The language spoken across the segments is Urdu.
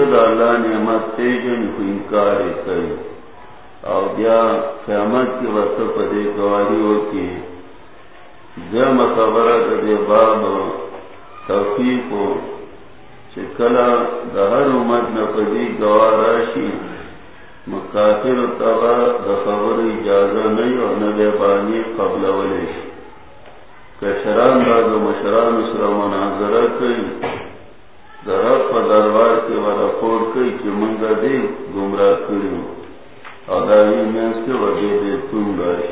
دی اللہ نعمت تیجن کو انکار کئی او بیا قیامت کی وقت پدے گواری ہوتی جم خبر دے باب توفیق و چکلا دہر امت نہ نپدی گواراشی مکافر تبا دخبر اجازہ نہیں اور نبی بانی قبل ولیش کشران باز مشران اسرا مناظرہ کئی۔ درخت پر دربار کے ورا پھوڑ کئی کہ منگا دے گمراہ کریو اور داوی مینس کے وجہ دے تم گئے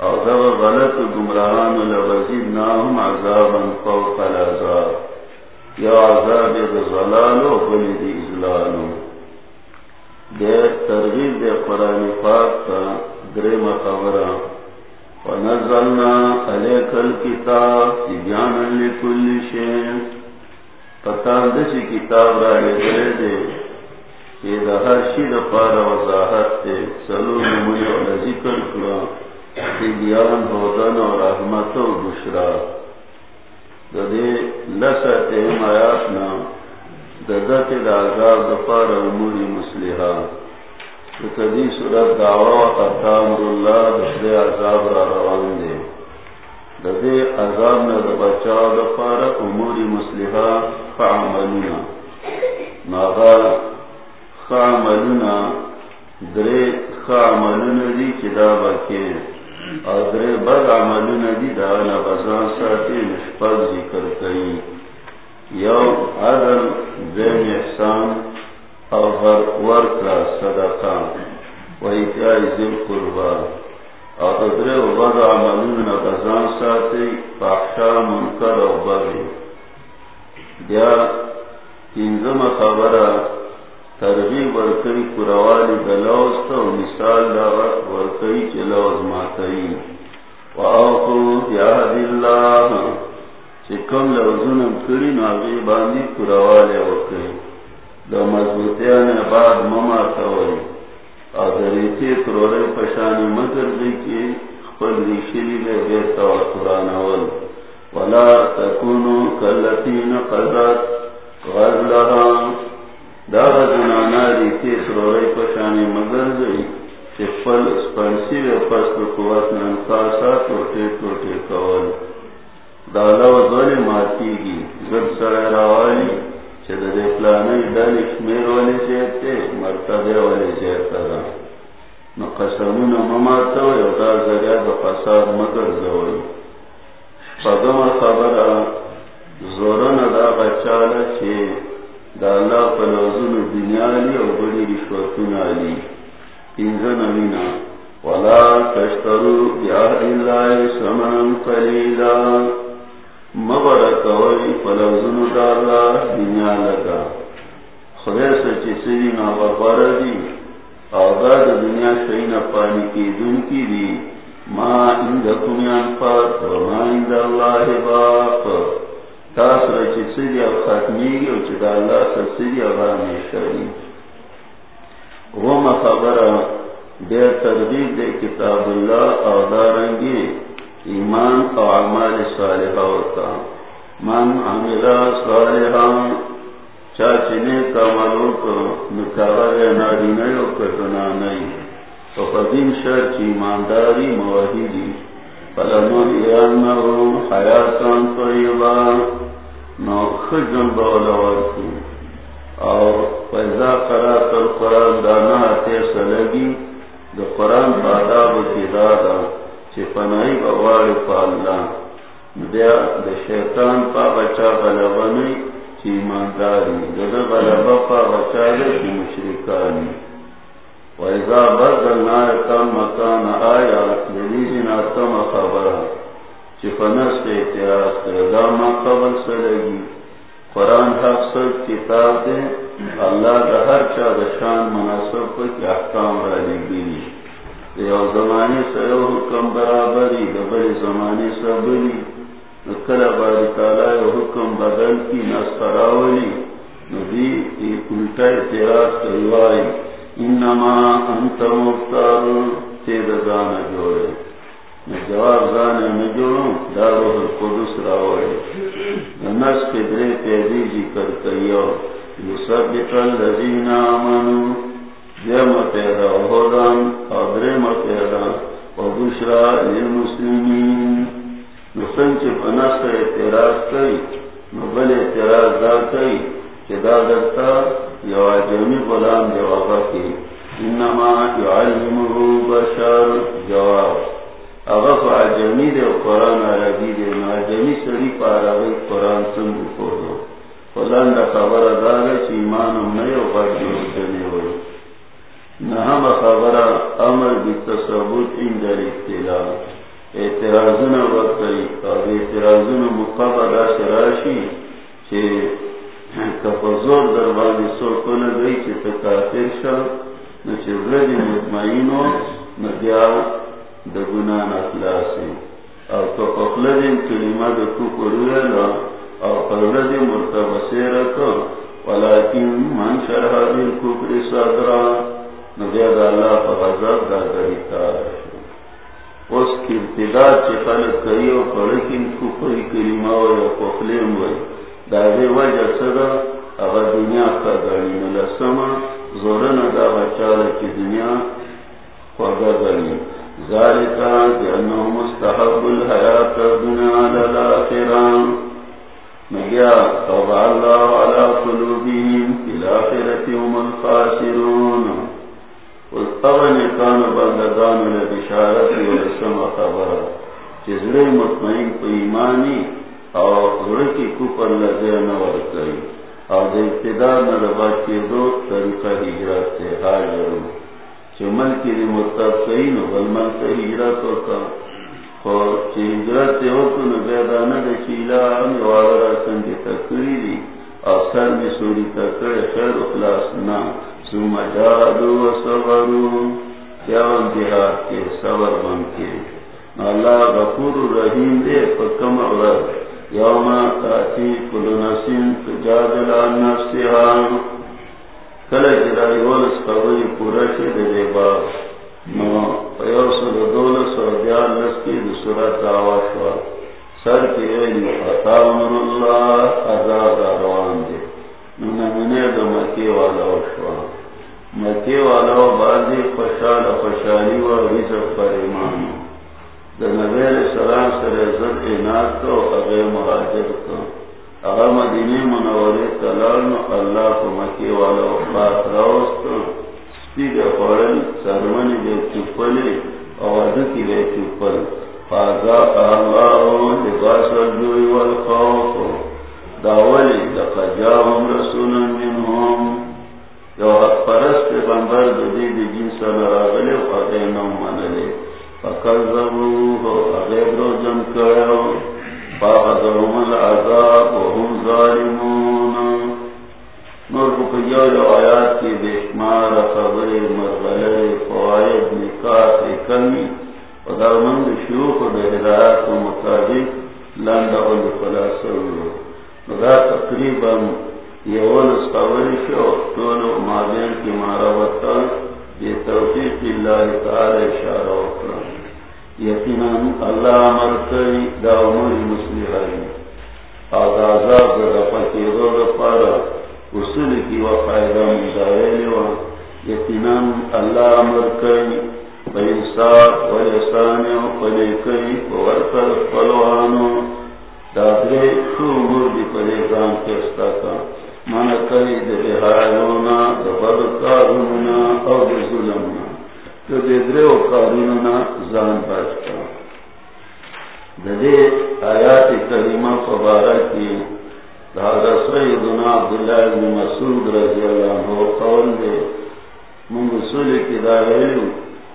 اور دو غلط گمراہان لوزید ناہم عذابا فوق العذاب. یا عذاب ضلالو بلی دی ازلالو دے ترغیب دے قرآن پاک کا گرم خبرہ ونزلنا علیک الكتاب تبیانا لکل شین پتا دسی کتاب را لے دے یہ دا ہر شید پارا وضاحت تے سلو نمونی و ذکر کلا تبیان بودن و رحمت و بشرا۔ دا دے لسا تیم آیات آیاتنا دا دا تے دا عذاب دا پارا اموری مسلحہ کدی صورت دعوا اتام اللہ دے عذاب را روان دے۔ دے عذاب نہ بچاؤ دفار امور مسلحہ فعملنا ناغا خاملنا درے خاملنا دی چدا بکے اور درے بد عملنا دی دانا بزان ساتے نشپل ذکر کئی یو عدل دین احسان اور ورکا صدقہ ویتیائی ذل قربا اور ادرے وبد عملون ساتی منکر و بغی۔ بیا تینزم ترغیب ورکی و مثال دا ورکی چلوز و آخو اللہ چکم کری ناغی باندی ورکی دا مضبوطیان بعد مما کوئی آدریتی کروڑی پشانی مگر دی کی خپل لے بیتا و قرآنول ولا تکونو کلتین غزلها. دا غزنانا ریتی پشانی مگر دی چی سپنسی و پس قوت ننخاسا توٹے توٹے کول. گی سر روالی ڈالی شمیر والی چیتے مرتبے والی چیتا دا. نو قسمون مماتا و یودا ذریعہ دا فساد مگر زوئی شپگم خبر زورن دا غچالا چی دا اللہ پلوزن دنیا لی او بڑی رشوتون آلی انزن امینا ولا تشترو بیاہ اللہ سمن قلیلا مبرک وی فلوزن دارلا دنیا لگا خدای سچی سری نا بپار دی آغاد دنیا شئینا پانی کی دن کی دی کا گاڑی زورن دا بچالا کی دنیا خوگا گاڑی ذلك بأنه مستحب الحياة الدنيا على الآخرة مجيا طبع الله على قلوبهم في الآخرة هم الخاسرون. والطبن كان بلدان لبشارة ورسم خبر. جزر مطمئن تو ایمانی اور ذرکی کپر لزین ورکی. اور دے ابتدار نربات کے دو طریقہ ہجرت سے ہار حاجرون چمل کی دی مرتب مطلب صحیح نو، بل من سے ہجرت ہوتا اور ہجرت سے ہوتا نو بیدانا دے چیلا ہم یوارا سنگی تکری دی اور سر میں سوری تکر خیر اخلاص نا سوم جادو و صبرو کیاون دیہات کے صبر بن کے اللہ غفور رحیم دے فکم عرد یوم تاتی کل نسیم تجادل عن نفسها کل جرائی ولس قبری پورا شی دے با. نو پیو سر دولس و دیار لسکی دو سورت سر کی ایلی فتا امر اللہ ازاد روان دے. نو نمنے دو مکی والا شوا. مکی والا بازی خوشحال خوشحالی و رزق پر ایمان. دا نبیل سلام سر عزت اینات کو اغیر مراجر کو اگر مدینی منوری تلال اللہ کو مکی والا بات روست سپیگ خوڑل سرمنی دے چپلی اور دکی دے چپل فازا اللہ لباس الجوی والخوف. داولی لقد رسولا منهم. یو حق پرست پیغمبر دی دی جنس لراغلی و در مند شیوخ و در ہدایات و مطابق لند تقریباً شو مابین کی ماروتا یہ توفیق اللہ تعالی اشارہ اکرم یقینا اللہ امر کئی دا امور مسلم ہے اور عذاب رفع کی دور پارا اصول کی و فائدہ مدارے و۔ یقینا اللہ امر کئی بینصاف و احسان و پلے کئی و ورکر پلوانو دادرے شو امور دی پلے گان کستا کا من کئی دے حالونا دبر کارونا اور ظلمنا تو دے درے و زان دے آیات کریمہ سیدنا عبداللہ بن مسعود رضی اللہ عنہ قول دے. من رسول کی دائلو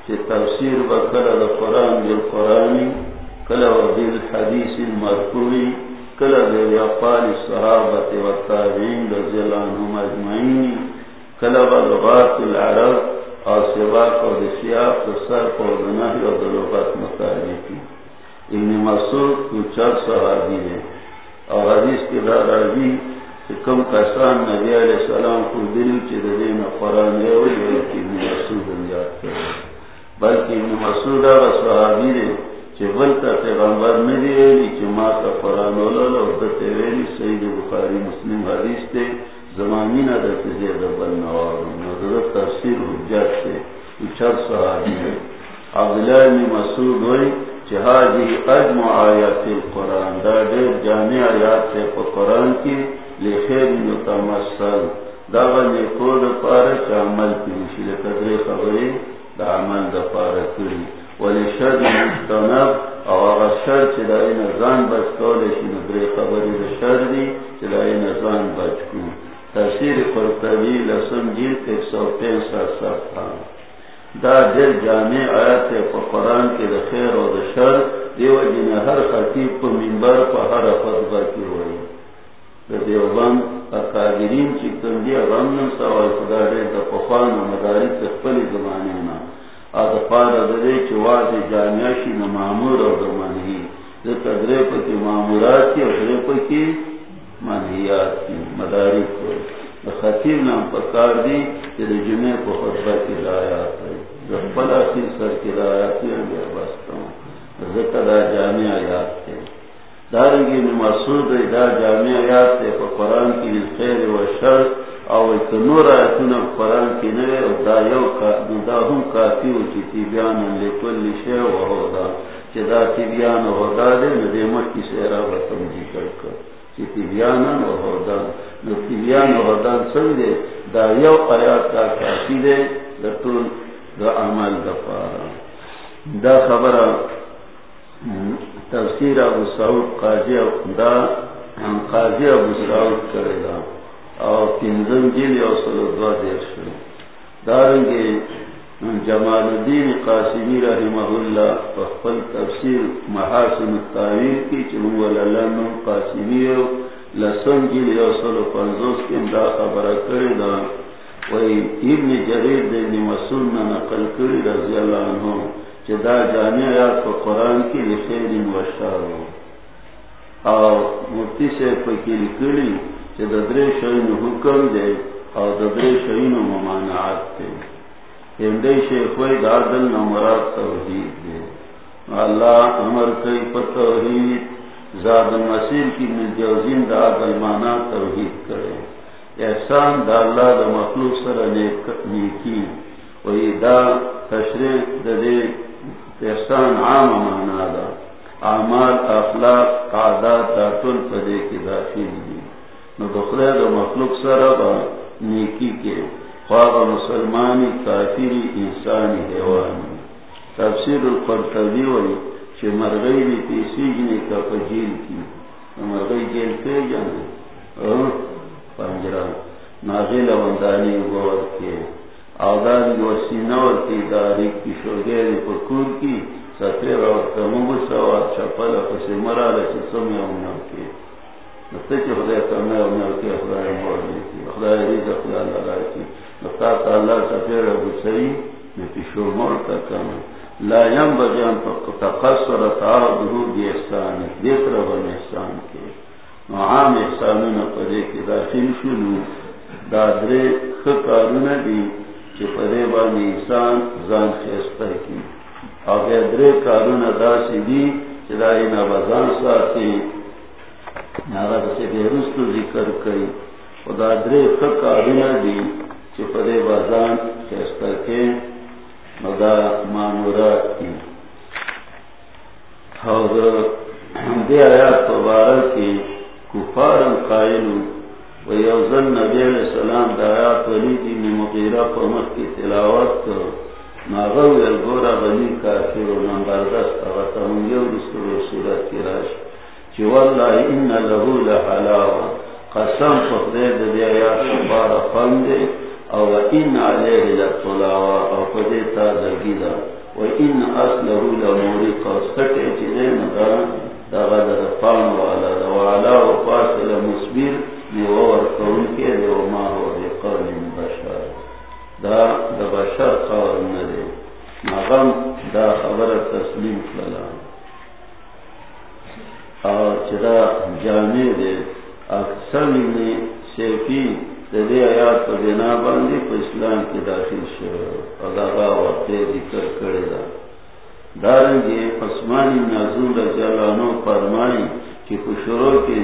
تفسیر بکر قرآنی، کلا و حدیث کلا دے اقوال صحابت و تابعین رضی اللہ عنہم اجمعین کلا العرب، اور سباق صرف مطالعی ابن مسعود کو چار صحابی ہے اور حدیث کے عربی کہ کم کسان نبی علیہ السلام کو دل چی دین قرآن ابن مسعود یاد کرے بلکہ ابن مسعود اور صحابی ہے بلتا پیغمبر ندی ویلی قرآن سید بخاری مسلم حدیث تے زمانی بل تفسیر حجت اچھر صحابی ہے. عبداللہ مسعود ہوئی چی اجمع آیات القرآن. دا دیر جامع آیات قرآن کی لخیر نتمثل دا غنی کود عمل کی وشی خبری دا عمل دا پارا کری ولی شر مستنب او اغا شر چی دائی نزان بچ کولشی ندری خبری دا شر دی چی دائی نزان بچ کو تفسیر قرطبی لسن جیل ایک سو پین سا سفتا دا دل جامع آیت پا قرآن کے دا خیر و دا شر. دیو جن ہر خطیب پا منبر پا ہر خطبہ کی ہوئی دا دیوبان اکادرین چی کم دی اغامن سوال خدا دے دا پخوان و مداری تخپلی زمانی نا ادفار ادرے چواز جامعشی نہ معمور اور منہی تدرے پکی معمورات کی ادرے پکی منہیات کی مداری کو خطیب نام پکار دی تیرے جمعے کو خطبہ کی رایات ہے جب پلا کی سر کی رایات ہے میں بستا ہوں ذکر جامع یاد تھے دارنگی میں مسعود دا جامع یاد تھے قرآن کی خیر و شرط او نور آیتنا قرآن کی نوے او دا یو دا هم کافی و چی تیبیانا لکل شیع و ہودا چی دا تیبیانا و ہودا دے ندے مکی سیرا و تمجی کرکر چی تیبیانا و ہودا نو تیبیانا و ہودا سن دے دا یو آیات کا کافی دے دا طول دا عمل دا پارا دا خبر تفسیر ابو سعود قاضی دا قاضی ابو سعود کرے دا اور تنظم جیل اور سلودوا دیر شو دارنگے جمال الدین قاسمی رحمہ اللہ فخل تفسیر محاسن التعویر کی چنو للن قاسمی لسن جیل اور سلو پنزوس کے دا خبر کرے دا. وہی ابن جریر دین مسون نقل کری رضی اللہ عنہ چدا جانے آیات کو قرآن کی لخیر و شار اور مفتی سے پکی لکڑی ددرے شعین حکم دے اور ددرے شعین ممانعات دے۔ ہندے شیخ دادل نمرات توحید دے۔ اللہ امر کئی پتوحید زاد مسیل کی مجوزین دا دلمانا توحید کرے۔ احسان دا اللہ دا مخلوق سر نیکی۔ وہی دا تشریح دے احسان عام مانا دا۔ اعمال، اخلاق، عادات دا تل پدے کی داخل دی۔ نو دخلے دو مخلوق سر با نیکی کے خواب مسلمانی، کافری، انسانی، حیوانی. تفسیر القرطبی وی چھ مرغی بھی پیسی جنے کا پجیل کی. مرغی جیل پہ جانے. ہاں؟ پنجرہ. ناغیل وندانی گور کے. آدانی وسینور کی داری کی شوگیر پکور کی. سفیر اور تمام سوار چپل پسی مرال چسمی امنا کے. خدای خدای کرنا کی۔ رزق اللہ سفیر ابو سعی پیشو لا یم تقصر دی احسان دیت احسان احسان کے عام پدے کی داخل شنو دادرے خکارون دی چی پدے بانی انسان زان خیستا کی۔ درے کارون دا سی دی چی بزان ساتی سے ذکر کئی۔ خدا درے دی چپرے بازان خیستا کے مدا مانورات کی۔ اور دے آیات مبارک کی کفارن قائلو و یوزن نبی علیہ السلام دا آیات ولی دی مغیرہ قومت کی تلاوت کر۔ ناغو الگورا بنی کافر و نمبردست اغتا ہم یو دستور صورت کی راشت چی واللہ ان لہو لحلاوہ قسم فقدر دے آیات شبار فندے او ان علیہ لطلاوہ او پدے تا زگیدہ و ان اصلہو لموری قسکتے چی دے مدار پان والا والا و فاصل مصبر دیو کون کے دیو ما ہو دے قول بشر دا دا بشر قول ندے. مغم دا خبر تسلیم کلا. اور چدا جانے دے۔ اکثر نے شیفی دے آیات پر دینا باندی پا اسلام کی داخل شو۔ اور دا وقت ذکر کرے گا۔ دا دارنگی اسمانی نازول جلانو فرمائی کہ خوشرو کے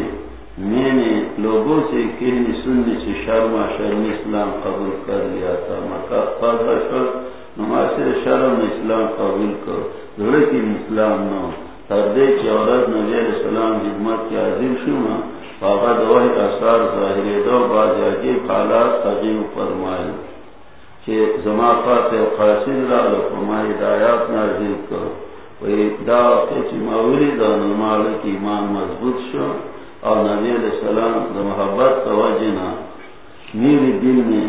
میں نے لوگوں سے کہنی سننے سے شرما شرم اسلام قبول کر لیا تھا۔ شر نماز شرم اسلام قبول کر۔ لیکن اسلام نہ تردے کی عورت نبی علیہ السلام خدمت کے عظیم شما بابا دوائی اثار ظاہر دو باز عجیب حالات عظیم فرمائے کہ زما فاتح قاسد را لفرمائی دایات نازل کر وی دا وقتی وقت مولی دا نمال کی ایمان مضبوط شو اور نبی علیہ السلام دا محبت توجنا میری دل میں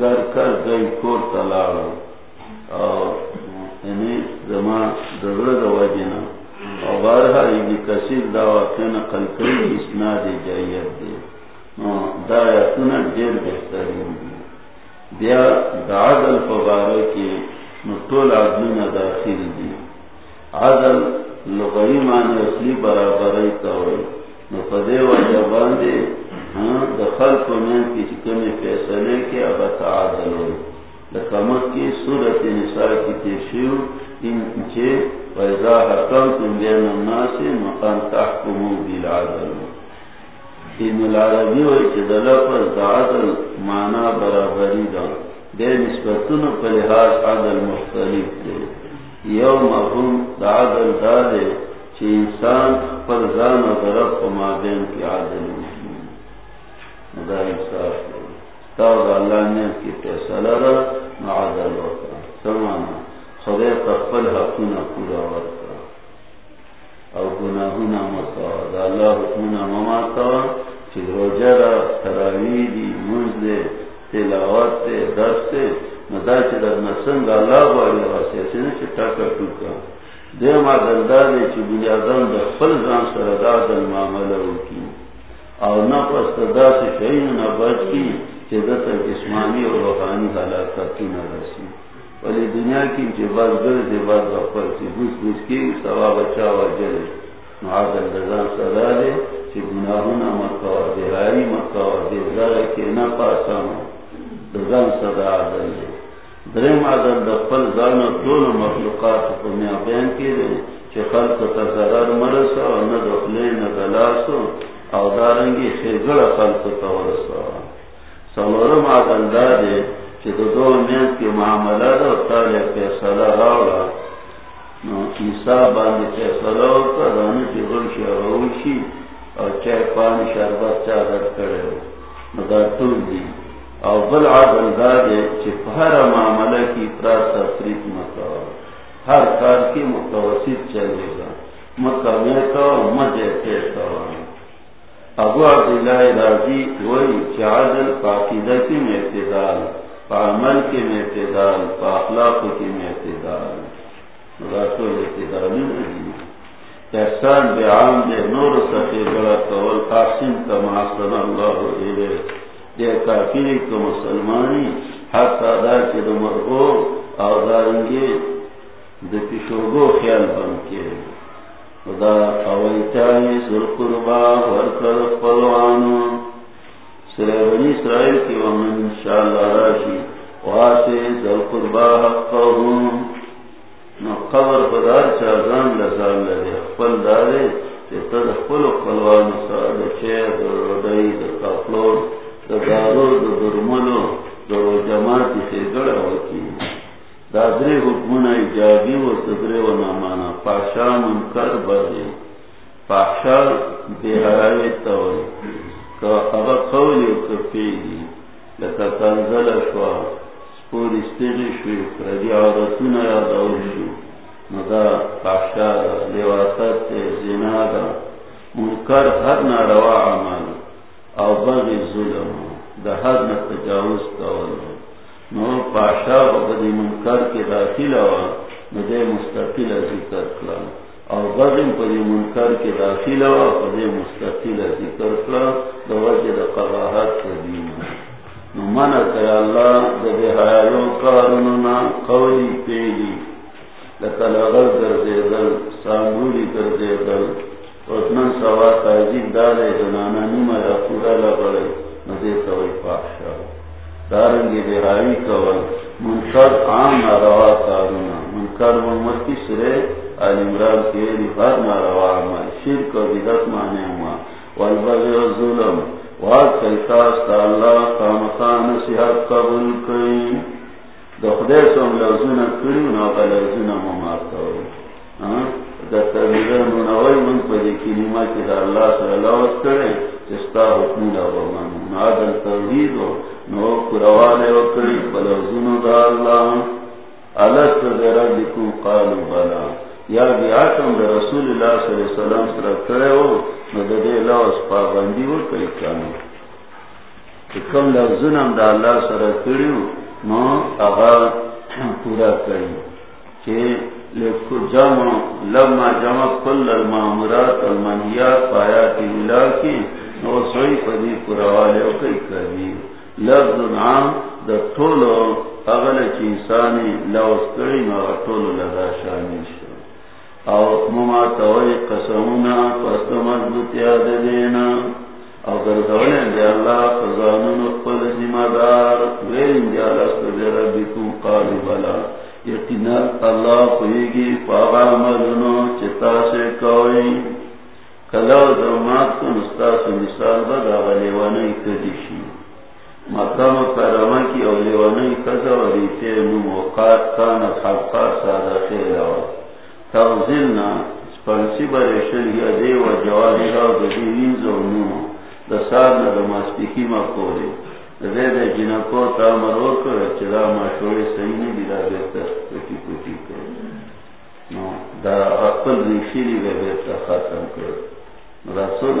گر کر گئی کور تلاڑا اور یعنی زما دور دا وجنا اور بارہا ابن کثیر دا واقع نقل کری اسناد جائیت دے دا یتنا دیر بہترین دی بیا دا عدل فبارہ کی نطول عدلون داخل دی عدل لغوی معنی اصلی برابرائی کوئی نفدے و جبان دے ہاں دخل کو میں کی چکم فیصلے کے اب تعادل ہوئی لکمت کی صورت نساء کی تیشیو ان چے ویزا حکمتم بین الناس مقام تحکمو بالعدل ہوئی العربی ہوئی کہ پر دعدل مانا برابری دا۔ دے نسبتن پر لحاظ عدل مختلف دے۔ یو مفہوم دعدل دا دے چی انسان پر زان و ضرب کو مابین کی عدل مدا انصاف دے تاو اللہ نے کی فیصلہ را معدل سمانا تقبل پورا ورکا او گناہونا دا اللہ چی روجہ تلاوات تے درس تے چی در نسنگ اللہ باری چی ٹاکا ٹوکا دے ما دلدہ دے چی بلی آدم در خل زان سردا دل معاملہ ہوکی او نفس سے شہین کی چی جسمانی و روحانی حلاکاتی نرسی ولی دنیا کی چی گر دے باز غفر چی بوس کی سوا اچھا بچا و جلے معادل دزان سردا دے چی گناہونا مکا دیہاری مکا دے زر کے نہ پاسا پاسانو دزان صدا عدل دے درم عدل دفل زان دون مخلوقات کو میں بیان کی دے۔ چی خلق تا ضرر مرسا و نا دخلے نا دلاسو، او دارنگی خیزر خلق تا ورسا۔ سلورم عدل دا دے چی دو دو کی معاملہ دا راولا. نو باندی ہوتا، دانی غلشی روشی اور پانی شربت چادر کرے دی. اور بل عدل دادے چپہر معاملہ کی افراد تفریق مکہ ہر کار کی متوسط چلے گا. مکہ میں تو مجھے پیسا ابو عبداللہ راضی وہی چادل پاکیدہ کی میں اعتدال پامل کے میں اعتدال پاخلاق کی میں اعتدال۔ مگر اعتدال احسان بے عام دے نور سفے بڑا قول، قاسم کا محسن اللہ علیہ۔ دے کافری کو مسلمانی، حق ادا کے دو مرغو اوزارنگے دے پیشوگو خیال بن کے۔ خدا اویتانی سر قربا ورکر پلوانو سرے بنی اسرائیل کی ومن انشاءاللہ راشی واسے ذل قربا حق نو قبر بدار چازان لزان لدے خپل دارے چه تد خپل خپلوان سا دا چه دا ردائی دا کافلور دا دارو دا درملو دا جماعتی خیگر وکی دا دری حکمون ایجابی و تدری و نامانا پاشا منکر بردی پاشا بیهرائی تاوی که اغا قولی و کفیدی لکا تنزل شوا پوری ستیغی شوی پردی عورتون یا دوشو مدا پاشا دا لیواتت زنا دا منکر حد ناروا عمل او بغی ظلم. دا حد نتجاوز کول. نو پاشا بغدی منکر کی داخل آوا ندے مستقل ذکر کلا. اور غزم منکر کے داخل ہوا پر مستقل ذکر کلا. دوجہ دا قباحت قدیم اللہ کارننا قولی پیلی. لکل کر دے دل سانگولی کر دے دل اتنا سوا تحجیب دارے جنانا نیمہ یا پورا لگڑے نزے کوئی پاکشا دارنگی بحیالی کول. منکر عام ناروا کارنا منکر محمد کی سرے عمران کے لفظ ناروا عمل. شرک و بدت مانے ہوا والبغی و ظلم. واد کلتاست اللہ قامقان نصیحت قبول کئی دخدے سوم لوزن کری نوکا لوزن مماتا ہو دا تبیرن منوی من پا دی کلمہ کی دا اللہ صلی اللہ علیہ کرے جستا حکم دا بمن نادل توحید و. نو کروالے و کری دا اللہ علت دا ربکم قالو بلا. یا بیا کم دا رسول اللہ صلی اللہ علیہ وسلم سرکترے ہو، نو دا دے اللہ اس پابندی ہو کئی کانو کم لفظنم دا اللہ سر ہو نو اغا پورا کئی کہ لکھو جمع، لما جمع کل المامرات المنیات پایات اللہ کی نو سوئی پدی پورا والے ہو کری لفظ نام دا طولو اغل چیسانی لوز کری نو طولو لگا شانیش او مما توئی قسمنا پست مضبوط یاد دینا او گردولین دی اللہ قضانون اقبل زمدار وین دی اللہ سبی ربکم قالی بلا. یقینا اللہ قویگی پاغا مدنو چتا سے کوئی کلاو درمات کن استاس مثال بدا غلیوانی کدیشی مقام کرما کی اولیوانی کذا و ریتے نمو وقات کانت حقا سادہ خیل آوات توزلنا سپنسی بریشن یا دیو جوالی را و دیوین زونو دسارنا دماسپیکی مکوری دے دے جنکو تا مرور کر چلا ماشوری سینی بیدا بیتا پتی پتی کر. دا اقل ریشیری بیتا خاتم کر. رسول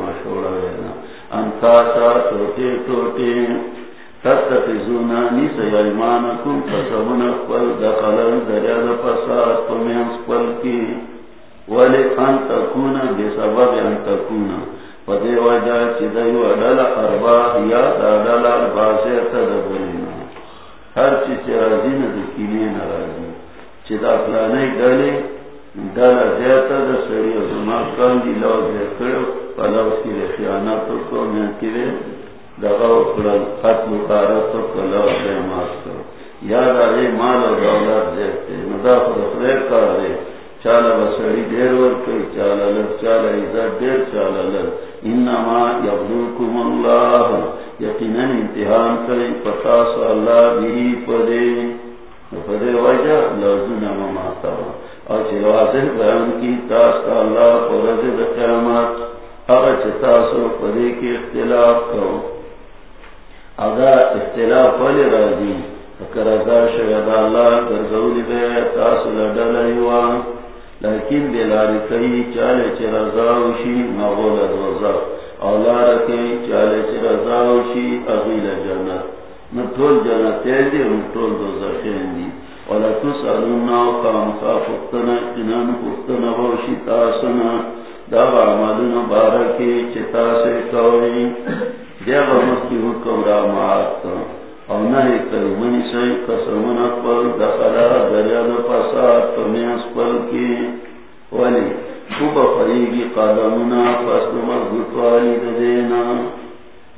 مشورہ تر ماشولا وینا انتاسا توٹی یلمانکم پسات پمینس پل کی ولی انتکونا بی سبب انتکونا پدے وجہ چیزیو اڈل ارباح یا اڈل ارباسے تدبرینا ہر چیز رازی نا دکیلی نرازی چیزا پلانے گلے ڈالا زیادہ دا سڑی و زمان کاندی لوز لے کرو پلاو کی لے خیانتو کو میں کلے دغاو کرل خط مقارتو کو لوز لے ماس کرو یاد آئے مال و دولت زیادتے ندا خود خلیر کار دے چالا بسڑی دیر ورکی چالا لر چالا عزت دیر چالا لر انما یبلوکم اللہ یقینا امتحان کریں پتاس اللہ بھی پدے پدے وجہ لازنا مماتا اور چلوازن بیان کی تاس کا اللہ پرد قیامت اگر چتاسو پدے کی اختلاف کرو اگر اختلاف والی راضی اگر رضا شاید اللہ گرزولی بے تاسو لڈل ایوان لیکن دلاری کئی چالے چ رضا وشی مغول رضا اولا رکھیں چالے چ رضا وشی اغیل جنت. نٹول جنت دی نٹول دو زخین دی ولا تسالونا قام خافتنا جنان پختنا وشی تاسنا دا عملنا بارکی چتا سے کوئی دیو مکی حکم را مات او نہ کئی منی سی قسمن اقبل دخلا دریا دا پاسات پمیاس پل کی ولی خوب فریگی قدمنا فاسد مضبوط والی دینا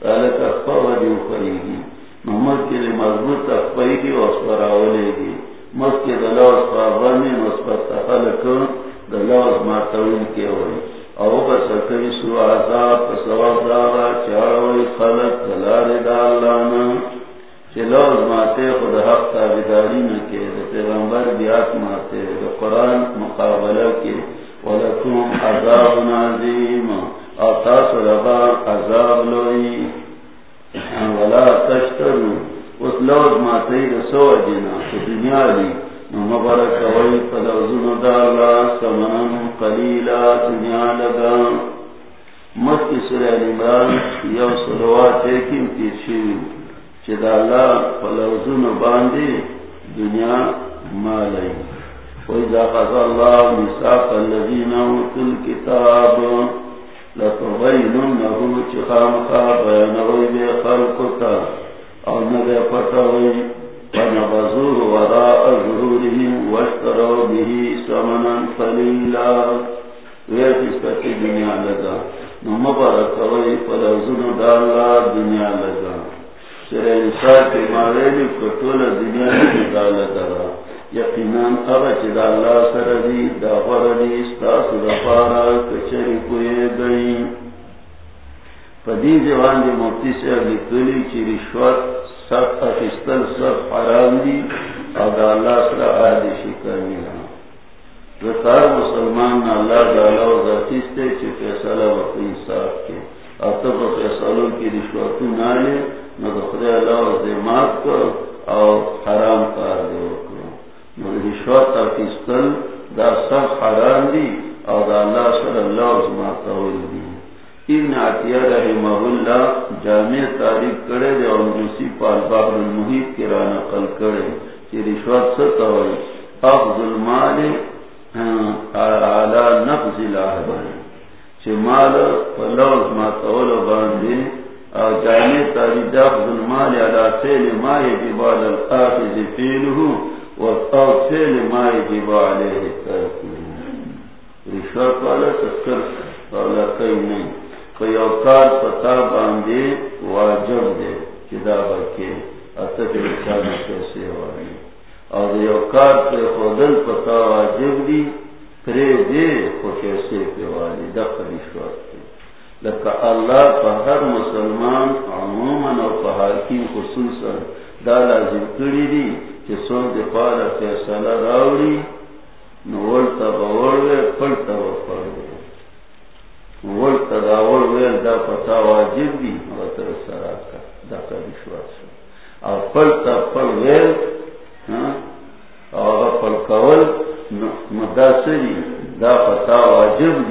رالک اخفا ودیو فریگی محمد کے لیے مضبوط اخفائی کی واسپر آولے گی مد کے دلاوز فابانی واسپر تخلق دلاوز ماتوین کے ہوئی او بس کئی سو عذاب سواب دارا چاروئی خلق دلار دالانا چلوز ماتے خود حق تابداری میں کے نکے پیغمبر بیات ماتے قرآن مقابلہ کے، ولکم عذاب نازیم آتاس ربا عذاب لوئی. ولا تشترو. اس لوز ماتے رسو جنا دنیا لی مبارک وی فلوزن دارلا سمنن قلیلا دنیا لگا. مکی سرہ لبان یو سلوات ایکیم تیر شیو چدالا فلوزن باندی دنیا مالی. وإذا قضى الله مساق الذين أوتوا الكتاب لتبيننه أو نبي فتوي فنبذوه وراء ظهورهم واشتروا به قليلا دنیا لگا. فلوزن دنیا لگا کٹول دنیا کرا یقیناً اب چدا اللہ دفارا کوئے گئی۔ پدی جوان مفتی سے رشوت سب سب حرام دی اللہ سر آدی شکر رکار مسلمان اللہ دا فیصلہ وقت انصاف کے۔ اور تب فیصلوں کی اللہ کو او حرام کار دے رشوت دا سب حرام دی اللہ صلی اللہ دی عطیہ رحمہ اللہ جامع تاریخ کرے دے اور پال بحر المحیط کی رانا قل کرے رشوت ستا ہوئی افض المال مال فلوز ما باندے او جامع تاری دفض ما القافز ما رشوت والا تذکر والا کئی نہیں. کوئی پتا باندے واجب دے چدا بکے اتک کیسے والی. اور اوقات پہ خودل پتا واجب دی پھرے دے خو کیسے پہ والی. دق رشوت. لکا اللہ پا ہر مسلمان، عموما اور پہاکی خصوصا دا لازم کری دی چی سو دی پارا فیصلہ راوڑی نوولتا باوڑوے پلتا با پڑوے نوولتا داوڑوے دا پتا واجب دی وطر سراکا دا کبھی شواس اور پلتا پلوے اور پل کول مداسری دا پتا واجب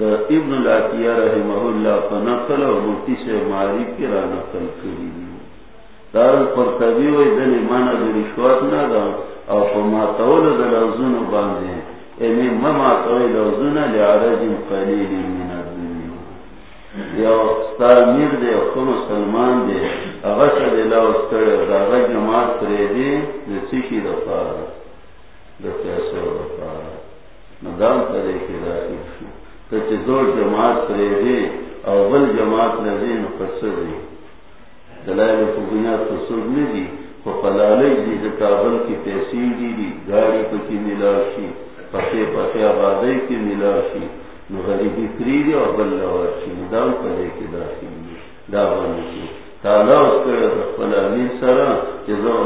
دا ابن العطیہ رحمہ اللہ کا نقل اور مفتی سے ماری کی را نقل کری دی. دار پر تبی ہوئی دل ایمان دا رشوات نہ دا او پا ماتول دا لوزون باندے ایمی یعنی مماتول لوزون لعرج قلیل من الدنیا. یا ستار میر دے خو مسلمان دے اغش دے لاو ستر دا غج جماعت کرے دے دا سیشی دا پارا دا پیسو دا پارا ندام کرے کے داخل شو زور جماعت کرے دے او بل جماعت لذی دلائل بنیاد دی دی کابل کی تحصیل دی دی گاڑی کو کی ملاشی پتے پتے آبادی کی ملاشی نو غریبی دی اور بل لواشی ندام کرے داخل دی داوانی کی تالا اس کے سرا جزا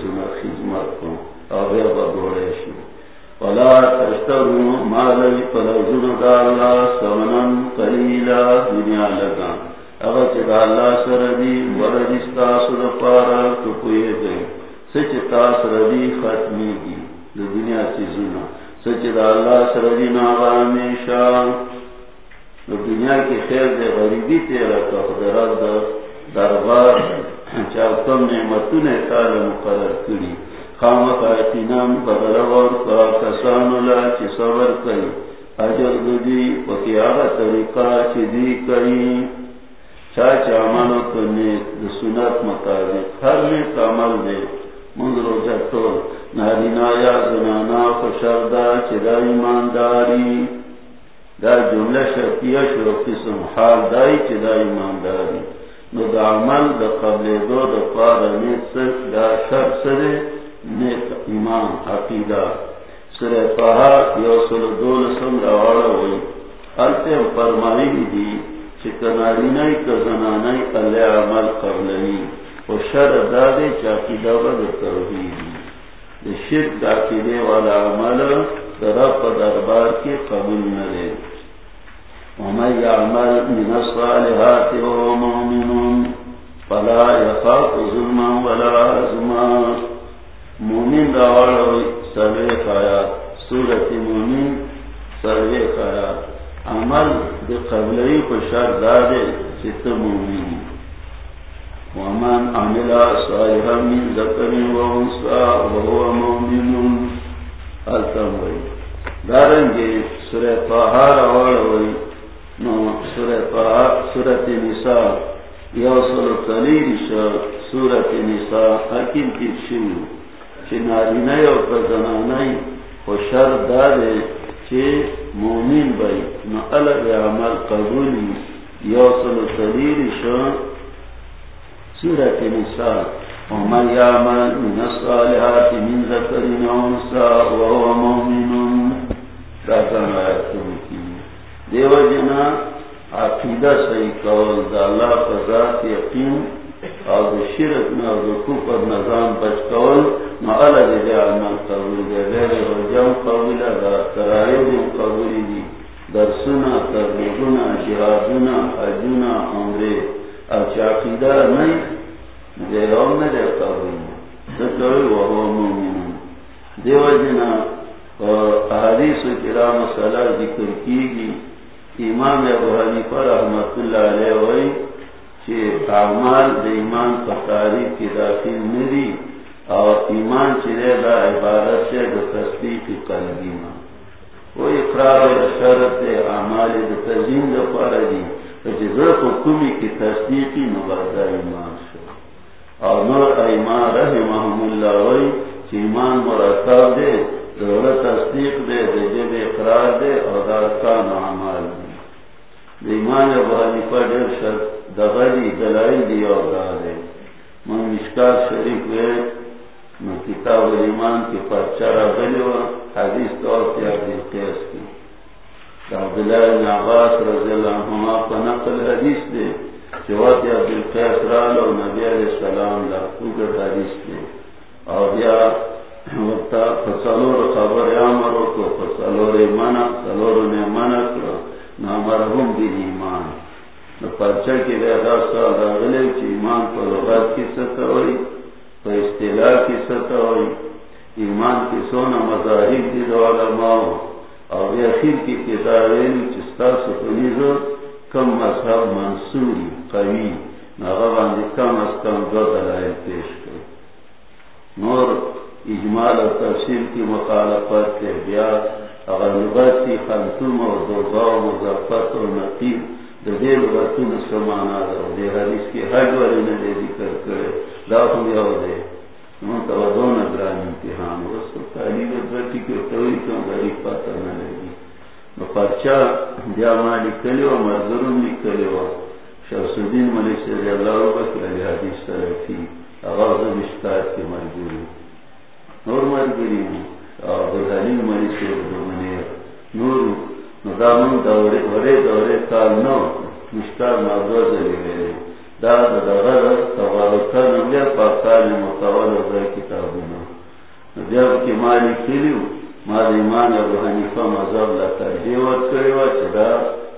سنا خدمت کو اور بڑے شی ولا تشتروا ما لي فلوزن دارلا سمنا قليلا دنیا لگا۔ اگر چدا اللہ سردی وردستا سرپارا تو کوئی گئی سچ تا سردی ختمی کی۔ دنیا چیزونا سچ دا اللہ سردی ناغا ہمیشہ۔ دنیا کی خیر دے غریبی تیرا کا خدرات دربار۔ چاہتم نعمتوں نے تال مقرر کری۔ خام کا اتنام بدلور کا کسان لا چی صبر کئی، اجر دجی وکی آغا طریقہ چی دی کئی۔ چاچ عملو کنی دسونت مطابق ہر میں کامل دے۔ مندرو جتو نارینا یا زنانا خوشر دا چی دا ایمانداری۔ دا جملہ شرطیہ شروع قسم حال دائی چی دا ایمانداری۔ نو دا عمل دا قبل دو دا پارنیت سر دا شر سرے۔ نیک ایمان عقیدہ سر پہا یو سل دول سم روڑا ہوئی۔ حالتے فرمائی دی چکناری نئی کزنانی اللہ عمل قبلنی و شر دادے چاقیدہ بد توحیدی دی شرک داکیدے والا عمل درب دربار کے قبول نرے ومن يعمل من الصالحات وهو مؤمن، فلا يخاف ظلما ولا عزما مومن راوڑ سروے کھایا سورت مومن، سروے کھایا عمل دے قبلئی کو شر دادے چت مومن ومن عمل صالحا من ذکر وانسا وهو مؤمن التم وئی دارنگے سورہ طه راوڑ وئی نو، سورہ طه سورۃ النساء یوصل تلیل سورۃ النساء حکیم کی شروع ناری نئی اور زنانئی و شر دارے چھ مومن بھائی نہ الگ عمل قبولی یوسل سلیل شان سورت نساء. ومن يعمل من الصالحات من ذكر ونساء وهو مؤمن راكان آياتكم کی دیو جنا، عقیدہ صحیح قول دا اللہ فضات یقین اور شرک میں اور کفر نظام بچ کول، نو الگ دے عمل قبول دے غیر رجم قبول دا کرائب قبول دی درسنا تربیتنا جہادنا حجنا عمرے اب چاقیدہ نہیں دے روم نے دے قبول. ذکر وہو مومن دیو جنا احادیث کرام صلاح ذکر کی گی امام ابو حنیفہ رحمت اللہ علیہ وئی اعمال دے ایمان کا تاریخ کی داخل میری اور ایمان چرے دا عبارت سے جو تصدیق قلبی ماں وہ اقرار شرط اعمال دے تزین دے پارا دی جزر کو کمی کی تصدیقی نبردہ ایمان شو. اور نور ایمان رحمہم اللہ وی چی ایمان مرتب دے دولت تصدیق دے دے جب اقرار دے اور دارکان اعمال دے ایمان ابو حنیفہ دیر شرط دغلی دلائی دی اور دارے من مشکار شریف ہے من کتاب ایمان کی پرچارہ بلی و حدیث طور کی عبدال قیس کی عبداللہ بن عباس رضی اللہ عنہ پر نقل حدیث دے جوات عبدال قیس رالو نبی علیہ السلام لکوگر حدیث دے اور یا وقتا فصلور خبر عامرو کو فصلور منع صلور نے منع کرو نامرہم بھی ایمان. پرچا کی چی ایمان پر لغات کی سطح ہوئی پر اصطلاح کی سطح ہوئی ایمان کی سونا مذاہب دی دو علماء اور اخیر کی کتابیں چستا سکنی کم مذہب منصوری قوی نغبان کم از کم دو دلائل پیش کر نور اجمال اور تفصیل کی مخالفت کے بیاد اگر لغت کی خلطم اور دوبا مظفت اور نقیب دے لغت سمانا دے حدیث کی حج والی نے دے ذکر کرے لاکھ یو دے دون اگران امتحان. رسول تعلیم درتی کے توی کیوں غریب پاتا نہ لگی پرچا دیا مالی کلی و مرگرون بھی کلی و. شخص الدین ملک سے اللہ کی علی حدیث طرح تھی آغاز مشتاق کی مرگوری نور مرگوری عبدالحلیم ملک سے منیر نور دورے ورے دورے نو دا دا پاکتان کتابونا جب کی مالی کلیو مال ایمان ابو حنیفہ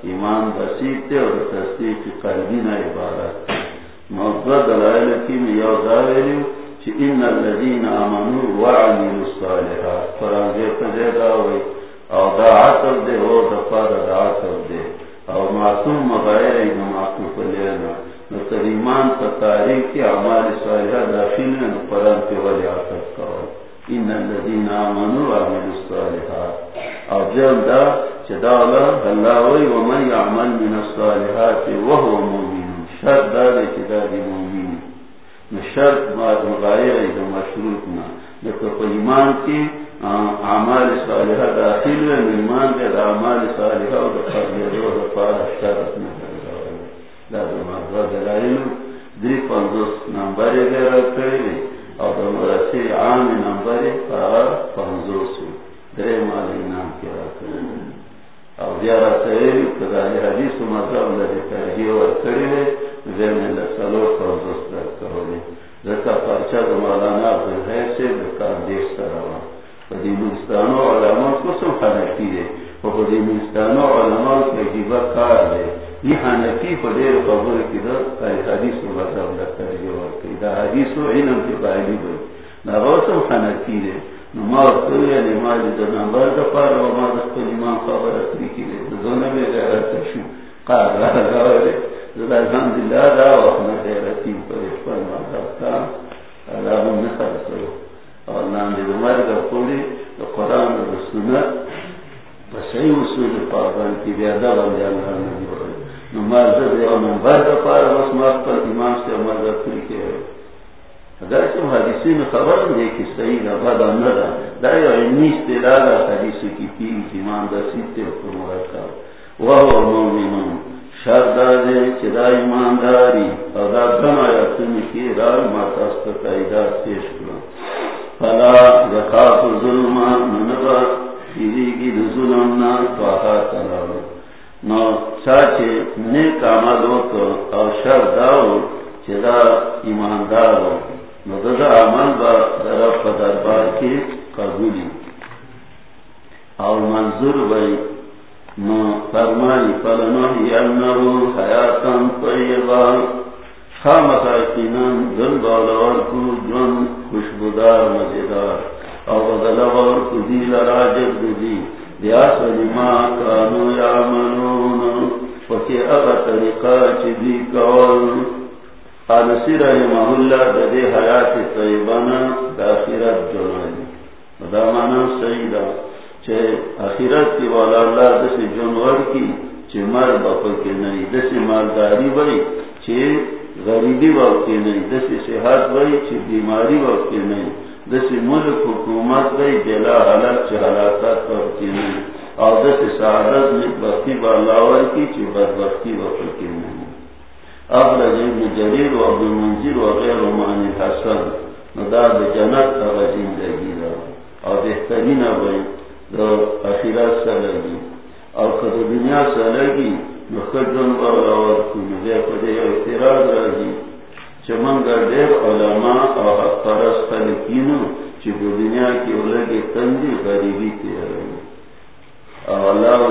ایمان بسیط تے اور تصدیق عبارت. موضوع دلائل کی میں یو داویلیو ان الذین آمنوا وعملوا الصالحات قرآن جیتا جیتا او دا عطب دے او دا پار دا عطب دے۔ او معصوم مغیر اینا معصوم پلینا ایمان پر تاریخ کی عمال صالحہ داخل ہیں قرآن کے ولی آتت کرو ان الذین آمنوا وعملوا الصالحات۔ اور جب دا چدا اللہ اللہ وی ومن یعمل من الصالحات وهو مومن۔ شرط دا دے چدا دی مومن۔ شرط مغایر ایدو مشروطنا لیکن پر ایمان کی عمال صالحہ داخل ہیں ایمان دے، دا عمال صالحہ و دا قبل دو دا پارا شرط نہ دری پندوس نمبر اور عام نمبر پندوس۔ درے مالی نام کی اور زیارہ حدیث مطلب لگے کرہی اور کری ہوئے زیرنے لسلو پندوس۔ زکا پرچا دو مولانا عبدالحی سے دکان دیش سروا فدی مستانو علماء کو سو خانکی دے. فدی مستانو علماء کے جیبہ کار دے. یہ حنفی کو دیر قبول کی دا حدیث و مذہب لکر جو ورکی دا حدیث و علم کی قائلی بل نا غوثم حنفی دے. نما ورکوی یعنی ما دا نمبر دا پار و ما دا خپل ایمان خبر اکری کی دے. زونه بے غیرت شو. قار را گاوری دا الحمدللہ دا وحنا غیرتی پر اشپر مذہب تا اللہ من نخر سرو اور نام دے کی سے خبر دے کہ صحیح سیتے وہ مومنون. شردا دے چدا ایمانداری اور دا دن آیا تم کی رال ماتا استقائدہ پیش کرو فلا یخاف ظلمان منبا کیری کی ظلم نا فاہا تلاو۔ نو چاچے نیک عملو کو او شر داو چدا ایماندارو نو دادا عمل با در پا دربار کی قبولی۔ او منظور بای نو فرمانی فلنو یعنرو حیاتا طیبا. خام خاکینان دل بالوار کو جن خوشبودار مزیدار. او بدلوار کو دیل راجب دی دیا سلما کانو یا منون فکی اغا طریقہ چی کول قانسی رحمہ اللہ دے حیات طیبانا دا آخرت جنانی دا سیدہ. چھے آخرت کی والا اللہ دسی جنور کی چھے مر باپا کے نہیں دسی مالداری بھئی چھے غریبی باپ کے نہیں دسی صحت بھئی چھے بیماری باپ کے نہیں دسی ملک حکومت گئی بلا حالت چی حالاتات پرکی نہیں اور دسی سعادت نیک بختی بالاور کی چی بدبختی وفرکی نہیں اب رجیم جریر و ابن منزیر و غیر معنی حسن نداد جنت اغا زندگی دا اور بہترین ابئی دا اور دنیا سلگی نخد جن بالاور کی نزے پدے اعتراض چمنگا دیر علماء اور حق چی دنیا کی علگی تندی غریبی تیرے اللہ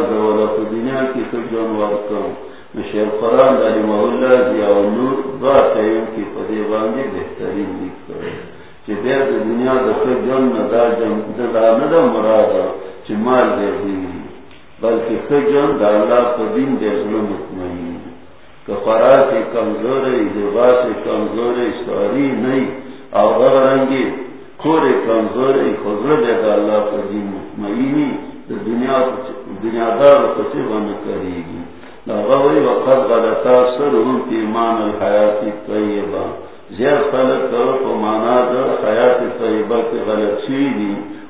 دنیا کی تو جن ورکو نشیر قرآن داری مولا زیاء نور دعا قیم کی پدی باندی بہترین دیکھ کرے چی دیر دنیا دخل جن ندا جن دا ندا مرادا چی مال دیر بلکہ خجن دا اللہ کو دین دے ظلم مطمئن کفرا سے کمزور ہے دبا سے کمزور ہے سواری نہیں اور رنگی کھورے کمزور ہے خزر دے دا اللہ کو دین مطمئنی دنیا دنیا دار کو سے بن کرے گی۔ لغوی وقت غلطا سر ان کی مان الحیات طیبہ زیاد خلق کرو تو مانا در حیات طیبہ کی غلط سی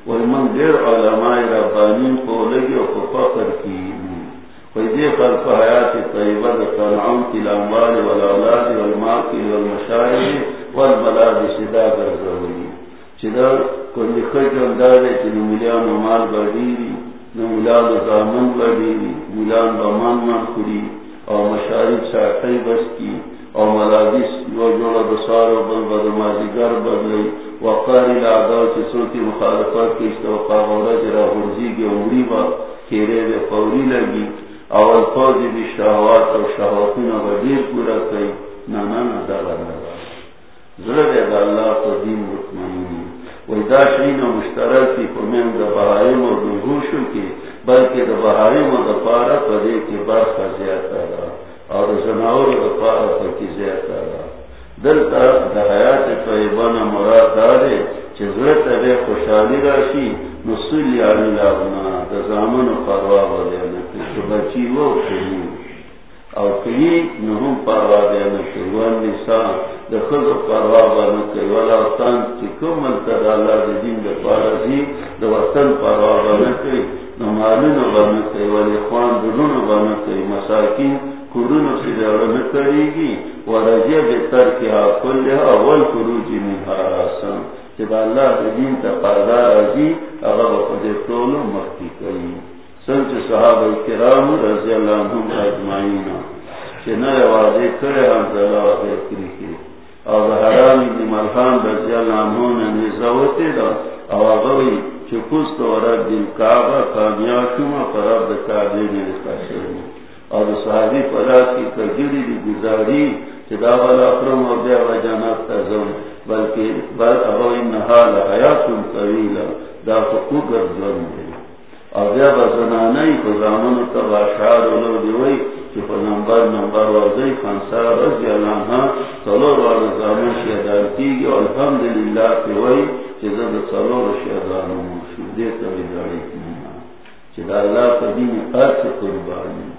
دی ومن دیر علماء ربانین کو لگی و فقر کی۔ فیدی خلق حیات طیبہ تنعون کی الاموال والعولاد والماقل والمشاعر والبلاد صدا گرزولی چدا کنی خیج اندازے چنی ملیان و مال بردیری نمولان زامن بردیری ملیان بامان من خوری اور مشارب ساکی بس کی۔ اور ملابس جو جوڑا بسار و بل بدمازی گر بدلی وقاری لعداو چی سوتی مخالفات کی استوقا غورا جرا غرزی کی عمری با کیرے بے فوری لگی اول فوجی بی شہوات و شہواتینا بدیر پورا کئی نانا نا دالا نالا زرد ادا اللہ کو دین مطمئنی و ویدا شین و مشترکی فمین دا بہائیم و دنگوشو کی، بلکہ دا بہائیم و دا پارا پدے کی برخا زیادہ رہا اور زناور دا پارا پر کی زیادہ رہا دلتا دا حیات طیبان مراد دارے چزرت بے خوشحالی راشی نسلی آنی لابنا دا زامن و پروا بلے نکی تو بچی وہ کنی اور کنی نہم پروا دے نکی وان نسا دا خود پروا بنکی والا وطن چی کم منتر اللہ دا دین دا پارزی دا وطن پروا بنکی نمالن بنکی والی خوان دنون بنکی مساکین قرون سے جوڑ کرے گی ورجع بہتر کیا کل اول خروج منها آسان جب اللہ دین تقاضا راضی اگر خود طول مختی کری سنچ صحابہ کرام رضی اللہ عنہم اجمعین کہ نئے وعدے کرے ہم ذلا وعدے کری کے اور حرام ابن ملحان رضی اللہ عنہ نے نزاوتے دا اور اگوی چکست ورد دل کعبہ کامیاب شما فراب دا کعبے نے رکھا شرمی اور صحابی پرا کی کجری دی گزاری چدا والا اکرم اور دیا و جانات کا زم بلکہ بل ابو انہا لحیات طویلا دا فقوق ارزم دے اور دیا با زنانی کو زامن تب اشعار ولو دیوئی چی پا نمبر نمبر وزی خانسار رضی اللہ عنہ صلور والا زامن شہدان کی گی اور الحمدللہ کی وئی چی زد صلور شہدان موشو دیتا بیداری کنینا چی دا اللہ پا دین قرص قربانی۔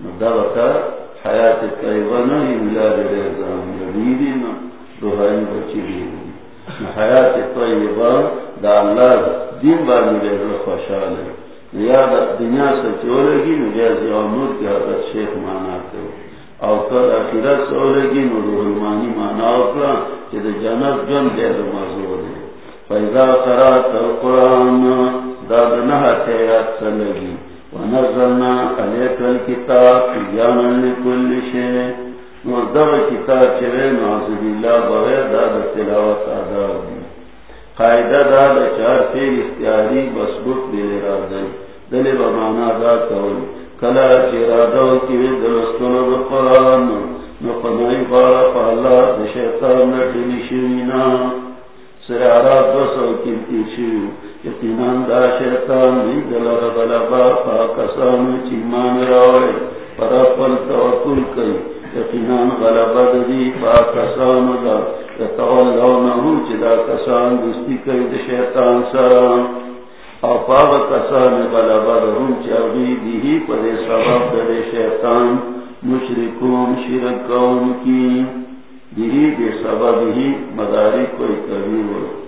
میں حیات طیبہ روحانی بچی حیات طیبہ دا اللہ دین بار ملے رو خوشحال ہے۔ یا دنیا سے چولے گی کی حضرت شیخ مانا او کل اخیرت سولے گی نو روح مانا دا جنت جن دے مزور ہے۔ فیضا القرآن، دا سلگی ونزلنا عليك الكتاب تبيانا لكل شيء. نوردر کتاب چوے نازل اللہ بغیر داد تلاوت، آداب. دی قائدہ داد چار پیر اختیاری بسبت دل ارادہ. دل بمانا دا کول. کلا چرادہ کی دلستون دا قرآن. نقنائی بارا پا اللہ دا شیطان نٹلی شوینا سرارات بسو کلتی شوی یقینان دا شیطان دی دلر غلبا پاکسان چیمان راوے پر اپل توکل کئی غلبا دی دا یتولونہو کسان کئی دا شیطان سران او پاک کسان غلبا دہم پر سبب دا شیطان مشرکون شرکون کی سبب ہی مداری کوئی کبھی ہوئی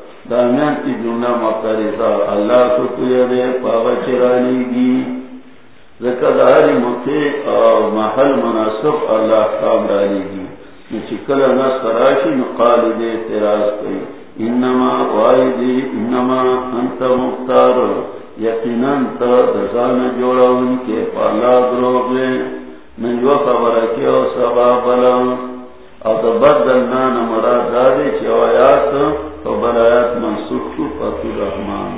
دامیان کی جملہ مقرزا اللہ کو دے پاگا چرانی گی داری مکے اور محل مناسب اللہ کام ڈالی گی چکل نس کراشی نقال دے، تیراز کئی انما وائدی انما انت مختار۔ یقیناً تا دزان جوڑا ان کے پالا دروغ لے۔ نجو خبر کیا سبا بلا۔ او دا بدلنا نمراد دادے چی آیات منسوخ کو پاکی رحمان.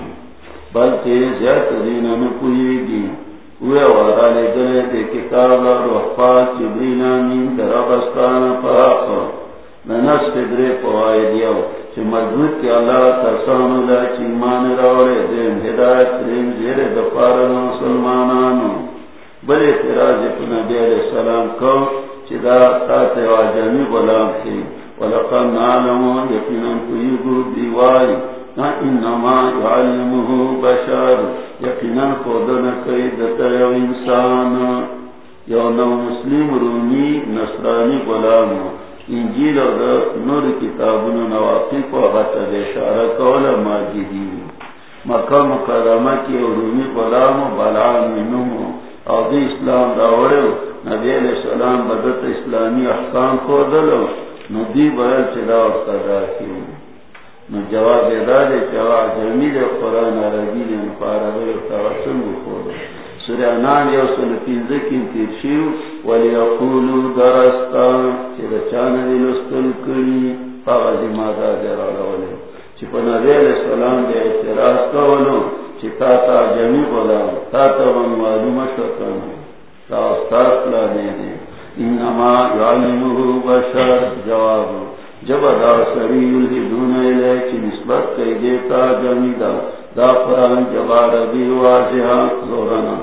بلکہ زیادت دینا نکوئی گی اوے وارا لے گلے دے کتاب روح پاک جبریل آمین درابستان پاک ننس پدرے پوائے دیو چی مضبوط کی اللہ ترسانو دا چی ایمان راوڑے دیم ہدایت کریم زیر دپارن مسلمانانو. بلے تراز اپنا دیر سلام کو چی دا تات واجمی غلام کی ولقن یقینا کئیگو انما انسان. یو نو مسلم، رومی، نصرانی غلامو انجیل نور کتابون نواقف و اشارہ ماجدی. مکہ مکرمہ کی علومی غلام و بلعان اسلام داوڑے نبی علیہ السلام بدت اسلامی احکام کو دلو نو دی بیل چدا افتادا کیوں نو جواب ادا دے چوا جمیل قرآن عربی دے مفارا دے افتاوسن بخور سورہ نان یو سن پینزه کین تیر شیو ولی اقولو درستا چی دا چانا دی لستل کنی فاغذی مادا دیر آلولی چی پا نبی علیہ السلام دی اعتراض کولو چی تا تا جمی بولام تا تا من معلوم شکن تا استاق لانے دی انما یعلمه بشر جواب جب دا سریل ہی دون ایلے چی نسبت کئی دیتا جمی دا قرآن جبار بھی واضح زورنا.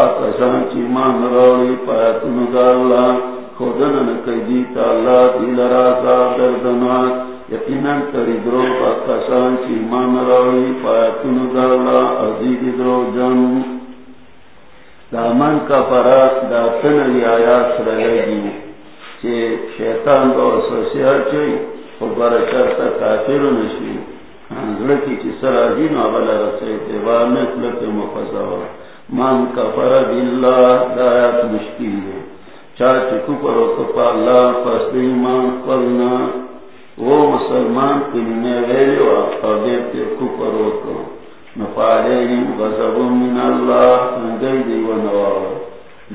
آتشان چی مان روڑی پایتن دارلا خودن نکی دیتا اللہ دیل رازا دردنات یقیناً تری درو آتشان چی مان روڑی پایتن دارلا عزید درو جن دا من کا پرات دا تنوی آیات رہی چی شیطان دو سوسیار چی خبر چرتا کافر نشی کی چی سراجی نو اغلا رسے تیبار نسلت مفضاو من کفر باللہ دایات مشکل دے چاچی کپر و کپا اللہ پس دی ایمان قلنا وہ مسلمان کلمے ویلے و اقابیر تے کپر و کپا نفعلیہم غزب من اللہ انگئی دی و نوار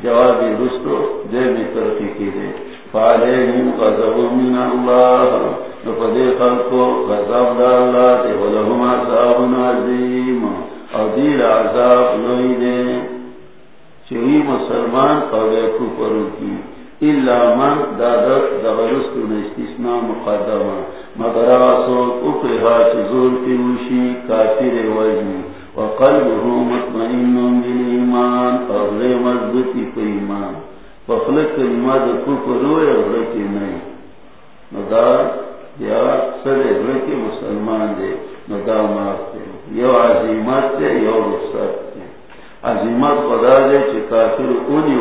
جوابی رستو دے میں ترقی کی دے. فعلیہم غزب من اللہ. نفدی خلقو غزاب دا اللہ دے. ولہم عذاب نازیم او دیر عذاب نوی دے. چوی مسلمان قوی کفرو کی. الا من دادت دغرستو نستثناء مقدم مگر آسو اکرها چزور کی وشی کافر وقلبه مطمئن بالایمان، اغلی مضبطی پا ایمان. فخلق مدار یا سر مسلمان دے ندامات دے. یو عظیمت دے، یو رخصت دے. عظیمت خدا دے چی کافر اونی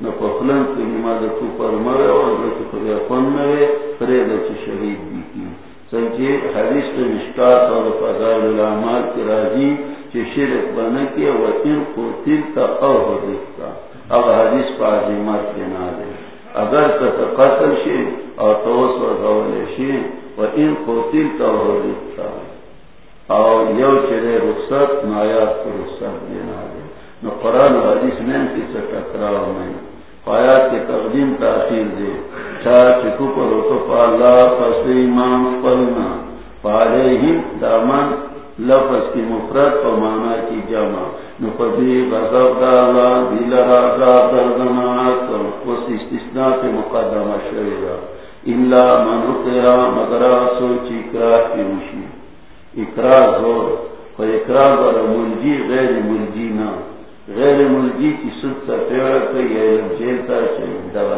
نہ پخلن کلمہ دا مرے اور رکی خدا مرے پرے شہید کی سنچے حدیث تو مشکات اور فضائل العمال کی راضی چی شرک بنا کیا و ان تا او حدیث اب حدیث پا کے نالے اگر تا قتل اور توس و غولشی و ان اور یو چرے رخصت نایات کو رخصت دینا دے نو قرآن و حدیث میں کسی ٹکراؤ میں پایات کے تقدیم تاخیر دے۔ چار چکو پر تو اللہ پس ایمان پلنا۔ پالے ہی دامن، لفظ کی مفرت و مانا کی جمع۔ نو پدی غضب دالا دل راضا دردناک اس استثناء کے مقدمہ شریعہ الا من تیرا مگر سوچ اکرا کی روشی اکرا زور کو اکرا بر ملجی غیر ملجی نہ غیر ملجی کی سد کا پیڑ کر یہ جیلتا چاہیے دوا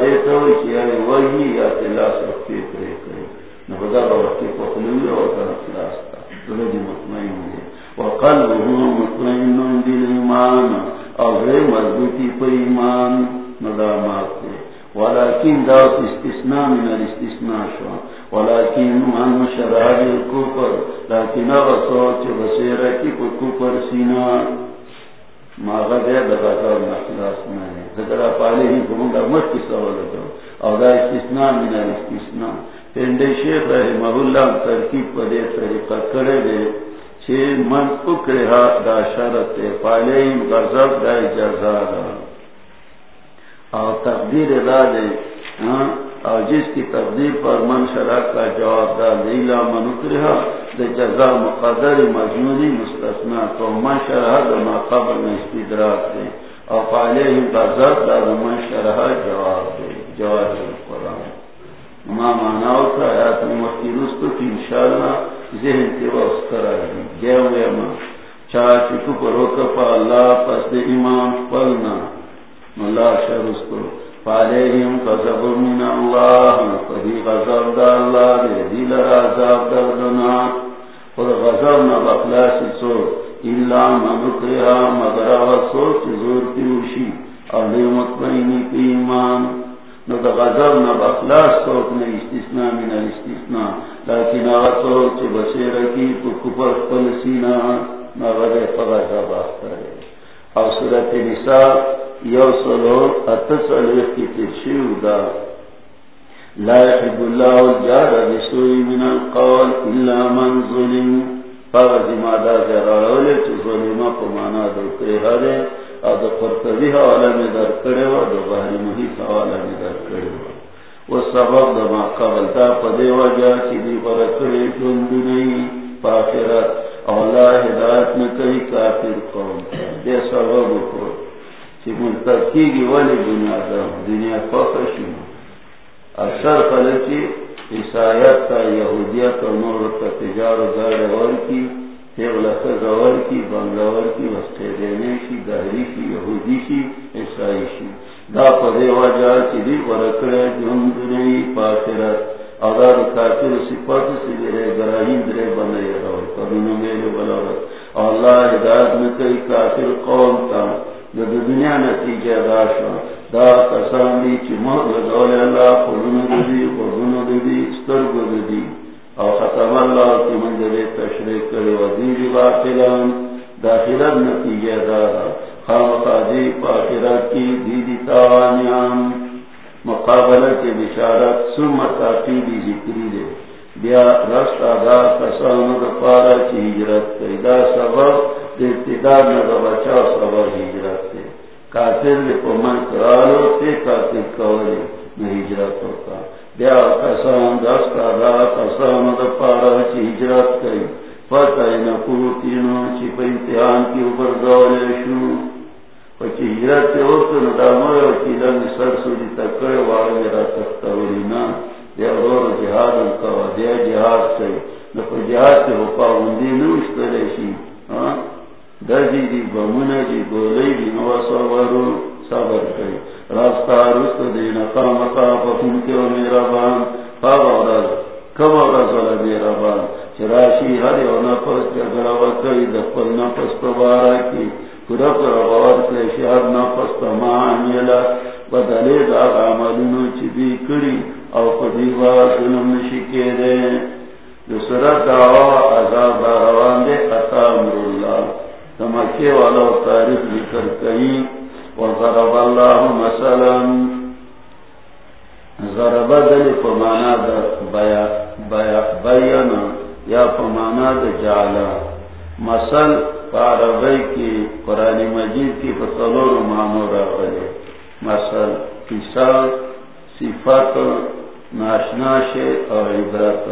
دیتا ہو کہ وہی یا تلاش رکھتے کرے کرے۔ نہ خدا بابا کی پخلوی اور خلاص تھا دونوں جی مطمئن ہوئے۔ وقلبه مطمئن بالإيمان او غیر مضبوطی پر ایمان مدامات دے۔ ولكن داوت استثناء من الاستثناء شو ولكن من شرح الكفر، لكن غصوت بصيرة کی کفر سینا ما غدے دغاتا مخلاص نہیں ذکر پالے ہی گمونگا مت کی سوال دو او دا استثناء من الاستثناء. پندے شیخ رحمہ اللہ ترکیب پدے طریقہ کرے دے من اکرہا دا شرط پالین غضب، دا جزا دا اور تقدیر دا دے ہاں، اور جس کی تقدیر پر من شرط کا جواب دا لیلا من اکرہا، دا جزا مقدر مجنونی مستثنا تو من شرح دا ما قبر میں استدراک دے۔ اور پالین غضب دا دا من شرح جواب دے جواب دے قرآن ما معناو کا آیات مکی رستو کی انشاءاللہ ذہن کے وقت کرا دی گیا ہوئے ماں چاچی تو پرو کپا اللہ، پس دے امام پلنا۔ ملا شرستو فالیہم غضب من اللہ فدی غضب دا اللہ دے دیل رازاب دردنا خود غضب نا بخلاسی سو اللہ منکرہا مگر آوات سو چیزور کی وشی اہلی مطمئنی کی ایمان. نو دا غضب نا بخلاص توک نا من الاستثناء. لیکن آغا توک چی بسیر کی تو کپر خپل سینا نا غضب فغضب آختارے او صورت نساء یو سلو اتسلو کی ترشیو دا لا يحب اللہ الجار بسوئی من القول الا من ظلم. فغضب مادا زرارولے چی ظلمہ پمانا دو کرے او د قرطبی حواله می در کړي او د بحری محیط حواله می در کړي او سبب د ما قبل تا په دی وجه چې دی پر کړي ژوند نه پاخرت او الله هدایت نه کافر قوم. دې سبب کو چې منتقیږي ولی دنیا دا دنیا پاکه شي اثر خلک عیسایت تا یهودیت او نور ته تجارت غاړه ورکی زور کی بنگلور کی وسطے دینے کی گہری کی یہودی کی عیسائی کی دا پدے وجہ چیدی ورکڑے جند نہیں پاکرت اگر کافر صفت سے گرے گراہیم درے بنے رہو کرنو میرے بلورت اللہ ہدایت میں کئی کافر قوم کا جو دنیا نتیجہ داشا دا کسانی چی محضر دول اللہ قرون دی قرون دی، سترگ دی۔ او ختم اللہ کی منزل تشریح کرے و دیر باطلان داخلت نتیجہ دارا خام قادی پاکرات کی دیدی تاوانیان۔ مقابلہ کے بشارت سم تاقیدی ذکری دے۔ بیا رست آدھا کسان دا پارا کی ہجرت کئی دا سبب ابتدار ندا بچا سبب ہجرت تے۔ کافر لے پمن کرالو تے، کافر کولی نہ ہجرت ہوتا۔ بیا کسان دستا دا کسان دا پارا چی ہجرت کئی پتہ اینا پروتینو چی پا امتحان کی اوپر دولے شو پچی ہجرت تے اوکو ندا مرو چی لنگ سر سوڑی تکڑ وارا میرا تختوری نا۔ بیا دور جہاد انکوا دیا جہاد کئی نپا جہاد تے ہوپا اندی نوشتا لیشی درجی دی بمونا جی گولی دی نواسا ورو صبر کئی راستہ رست دینا قام قاب فن کے و میرا بان قاب عرض کم عرض والا میرا بان چراشی ہر یو نفس جگرہ وکی دفل نفس پبارا کی پورا پر غور کلیشی ہر نفس پمانیلا بدلے دا عملونو چی دی کری او پدیوا ظلم نشکے دے دوسرا دعوا تمکے والا تاریخ لکر کئی وضرب الله مثلا. ضرب دل فمانا دا بیا بیا بیانا یا فمانا دا جعلا مثل پاربئی کی قرآن مجید کی فصلور مانو را غلے مثل قصہ صفت ناشناش اور عبرت.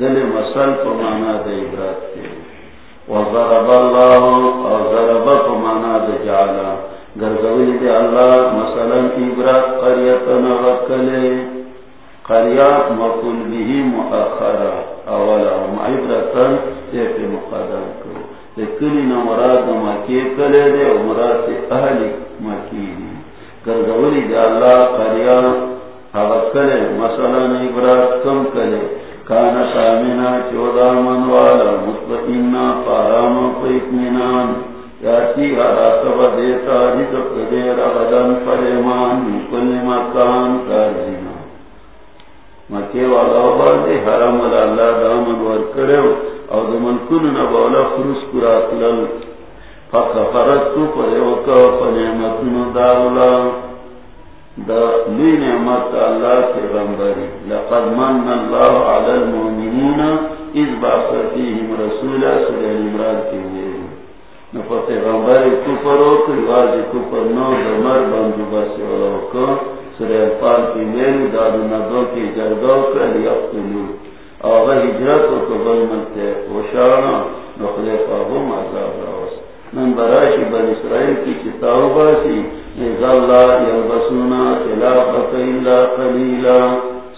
دل مثل فمانا دا عبرت کے وضرب الله اور ضرب فمانا دا جعلا گرگوی دے اللہ مثلا عبرت قریتن وکلے قریات مقل بھی مؤخرا اولا عبرتن دے پہ مقدم کرو دے کلی نمراد مکی کلے دے مراد اہل مکی دی. گرگوی دے اللہ قریات وکلے مثلا عبرت کم کلے کانا سامنا چودا من والا مطبئنا پارام پا اتمنان یاتی حرا سبا دیتا جدق دیر غدن فریمان کل مکان کارزینا مکی والا باندی حرم اللہ دامن ورکڑیو او دمن کن نبولا خروس کرات لل فکفرت تو پر اوکا فنعمتن داولا دا لی اللہ کے غمبری لقد من اللہ علی المؤمنین سورہ عمران نفت غمبری کفر کفر نو دمر بندو بسی اوکا سورہ کی میل دادو ندو کی کا لیقتلو آغا ہجرت و قبل ملتے وشانا عذاب من براشی بن اسرائیل کی کتاب باسی اللہ یلبسونا خلافت اللہ قلیلا.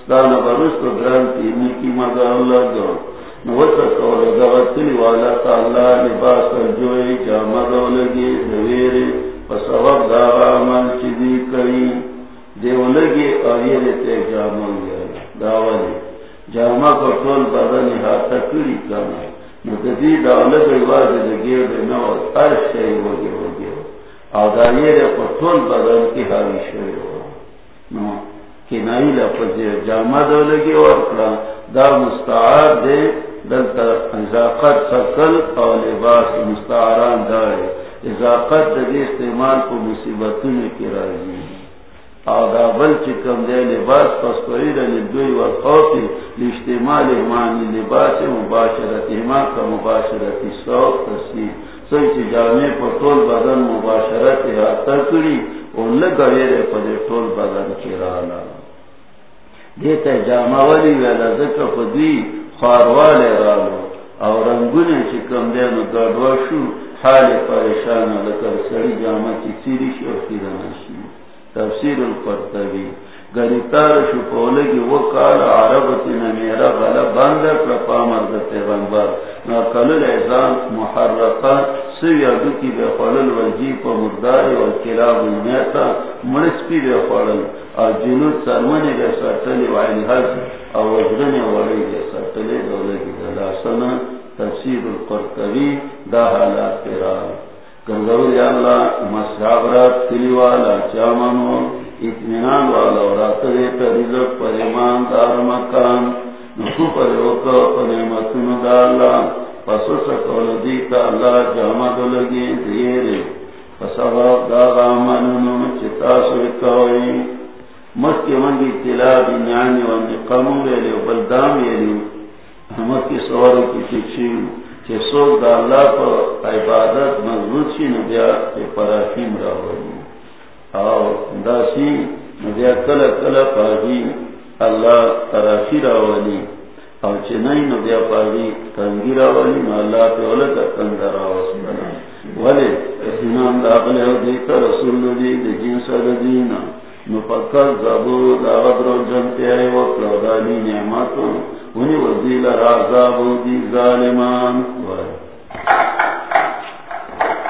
ستان برست و گرانتی مکی مگا اللہ جو نوتا قول دغتلی والا تعالی لباس الجوئی جامع دولگی دویر فسواب داغا من چیزی کری۔ دیولگی آئیر تے جامع گیا داولی جامع کو طول بدن ہاتھ کری کنا متدی دولت رواز لگے نو ہر او کی حالی ہو. نو لفظ جامع دولگی اور دا مستعار دے دلتا ازاقت سکل او لباس مستعاران دارے. ازاقت استعمال کو مصیبتوں کی راضی آدا بل چکم دے لباس پس پری رلی دوی و خوفی لاشتمال معنی لباس مباشرت اما کا مباشرتی سوق تصویر سوی چی جامع پر طول بدن مباشرت حاتا کری او لگویر پر طول بدن کی رانا دیتا جامع ولی ویلا ذکر پدوی خواروال رالو او رنگون چکم دے نو گردوشو حال پریشان لکر سری جامع چی سیری شو خیرانشی تفسیر القرطبی. گریتار شپولگی وہ کال عربتی نمیرا غلا باندر پرپا مرد پیغمبر. نا کلل ایزان محرقا سوی ادو کی بے خلل وجی پا مردار و کلاب المیتا مرس پی بے خلل اور جنود سرمنی بے سرطلی وعین حج اور وجرن وعی بے سرطلی دولگی. دلاسنا تفسیر القرطبی دا حالات پیران. گنگرو یا اللہ مسابرات کلی والا چامنو اتمنان والا رزق پر ایمان دار مکان نسو پر اوکا پر دا اللہ پسو سکول دیتا اللہ جامد لگی دیرے دا چتا سوکاوئی مکی منگی قمو ویلی و بلدام ویلی مکی سوارو کی کہ سوک دا اللہ پر عبادت مضبوط سی نبیا پراخیم راولی اور دا سی نبیا کل کل پاگی اللہ تراخی راولی اور چنئی نبیا پاگی تنگی راولی نو اللہ پہ علکا تنگا راوس بنا ولی احنام داخل ہے دیتا رسول دی دی جنس دینا نو پکر زبو دا غدر جنتی آئی وقت لغدانی نعمتوں انہیں وزیل رازاب دی ظالمان.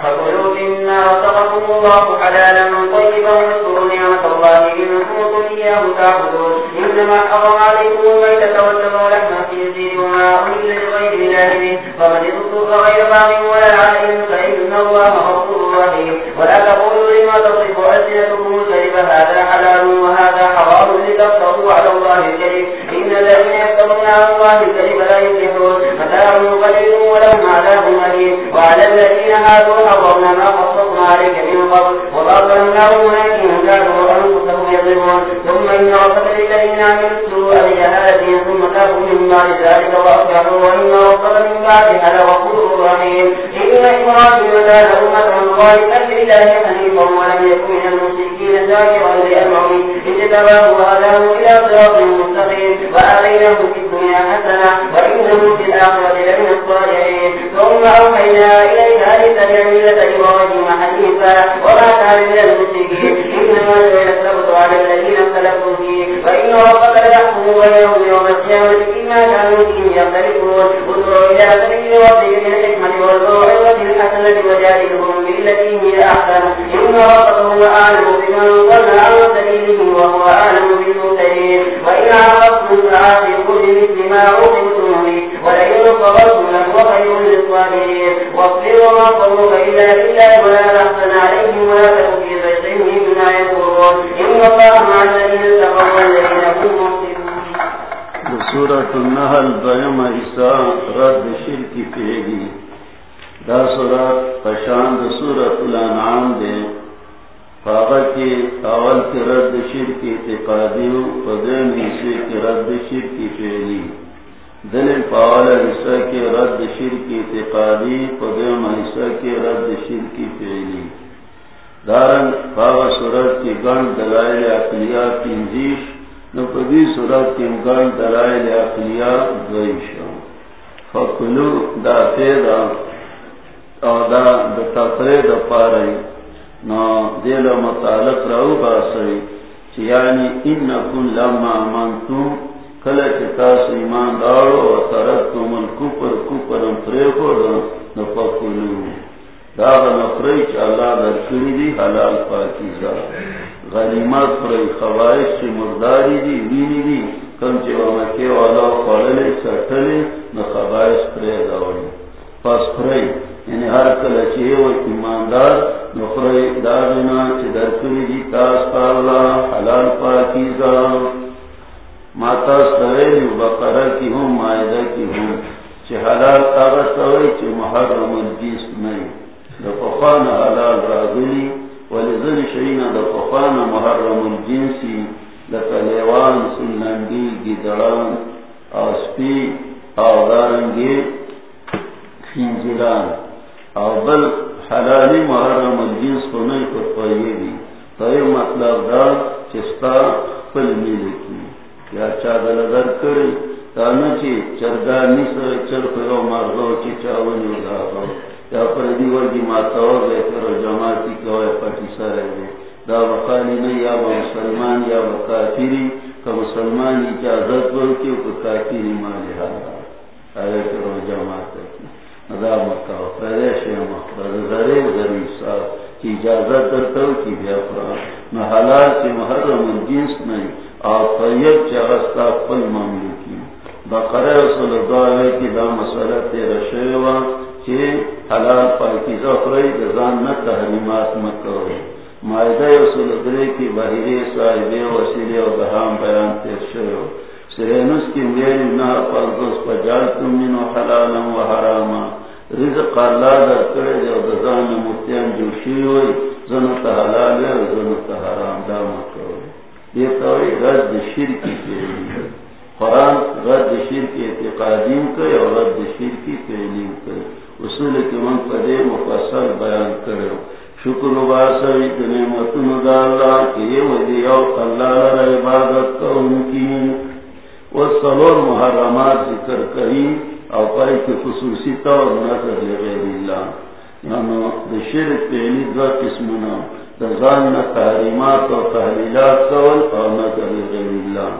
فقلوا مما رزقكم الله حلالا طيبا واذكروا نعمة الله إن كنتم إياه تعبدون إنما حرم عليكم الميتة والدم ولحم الخنزير وما أهل لغير الله به فمن اضطر غير باغ ولا عاد عليك من قبل وضربناهم ولكن كانوا أنفسهم يظلمون ثم إن ربك للذين عملوا السوء بجهالة ثم تابوا من بعد ذلك وأصلحوا وإن ربك من بعدها لغفور رحيم إن إبراهيم كان أمة قائمة لله حنيفا ولم يكن من المشركين ذاكرا لأمره اجتباه وهداه إلى صراط مستقيم وآتيناه في الدنيا حسنة وإنه في الآخرة لمن الصالحين. ثم أوحينا إليك أن تتبع ملة إبراهيم حنيفا وما كان من المشركين. إنما جعل السبت على الذين اختلفوا فيه. وإن ربك ليحكم بينهم يوم القيامة فيما كانوا فيه يختلفون. ادعوا إلى سبيل ربك بالحكمة والموعظة الحسنة وجادلهم بالتي هي أحسن. إن ربك هو أعلم ما عوقبتم ولئن صبرتم لهو خير الصابرين صبرك إلا عليهم ولا في ضيق مما إن الله مع الذين اتقوا والذين هم محسنون سورة النحل رد شرك فيدي دا سورة پشاند سورة الانعام دے. فاغا کی اول کی رد شرک اعتقادی فدین حصے کی رد شرک فعلی. دل پاول حصہ کے رد شرک اعتقادی فدیم حصہ کے رد شرک فعلی۔ دارن فاغا سورت کی گن دلائل اقلیہ تنجیش نپدی سورت کی گن دلائل اقلیہ دویش فکلو دا فیدا او دا دا تفرید پارئی، نو دل متعلق رہو باسی یعنی ان کن لما منتم کل چتاس ایمان دارو و ترکتم الکفر کفر پریخو نفقلو دا نفری چا اللہ در کری دی حلال پاکیزا غنیمت پری خوائش چی مرداری دی وینی دی کم چی ومکی والا خواللی سٹلی نخوائش پری داولی پس پری یعنی ہر کل چی و ایماندار نخری دارنا چی در کری دی تاس پالا حلال پاکیزا ماتا سویلی بقرہ کی ہوں مائدہ کی ہوں چی حلال آغت ہوئی چی محرم الجیس نہیں دفقان حلال راغلی ولذن شئین دفقان محرم الجنسی لکلیوان سننگی گدران آسپی آغارنگی خینجران او بل حلالی محرم الجنس کو نہیں پر پائیے تو یہ مطلب دا چستا پل ملے کی یا چاہ در کری تانا چی چرگانی سر چرخ رو مردو چی چاونی ادا یا پر دیور دی ماتا ہو گئے کرو جماعتی کوئے پٹی سر ہے دا بخالی نہیں یا با مسلمان، یا با کافری کہ مسلمان اجازت بلکی او کافری مالی حالا آئے کرو جماعت کی ادا مکہ پریش یا مخبر ذرے ذری صاحب کی اجازت درتا ہو کی بیا فرا. نہ حلال، کی محرم الجنس نہیں اور طیب چاہستا پل معاملی کی بقرہ رسول اللہ کی دا مسئلہ تیرا شیوہ چی حلال پاکی زفری دزان نہ تحریمات مکروی مائدہ رسول اللہ کی بحیری صاحبے وسیلے و بہام بیان تیر شیوہ سرینس کی میری نہ پردوس پجالتم منو حلالا و حراما۔ رزق اللہ در کرے جو دزان متیان جو شیوئی زنت حلال ہے زنت حرام، دا مکروی یہ توی رد شرکی پیلی قرآن رد شرکی اعتقادیم کئی اور رد شرکی پیلیم کئی اصول کی من پدے مفصل بیان کرے۔ شکر و باسوی نعمتن دا اللہ کی یہ ودیو اللہ عبادت کا ان کی۔ وہ سلور محرمات ذکر کری اور پائی کی خصوصی طور نہ نظر لغیر اللہ۔ یعنی دا شرک پہلی دو قسمنا دا ظان تحریمات و تحلیلات کول اور نظر لغیر اللہ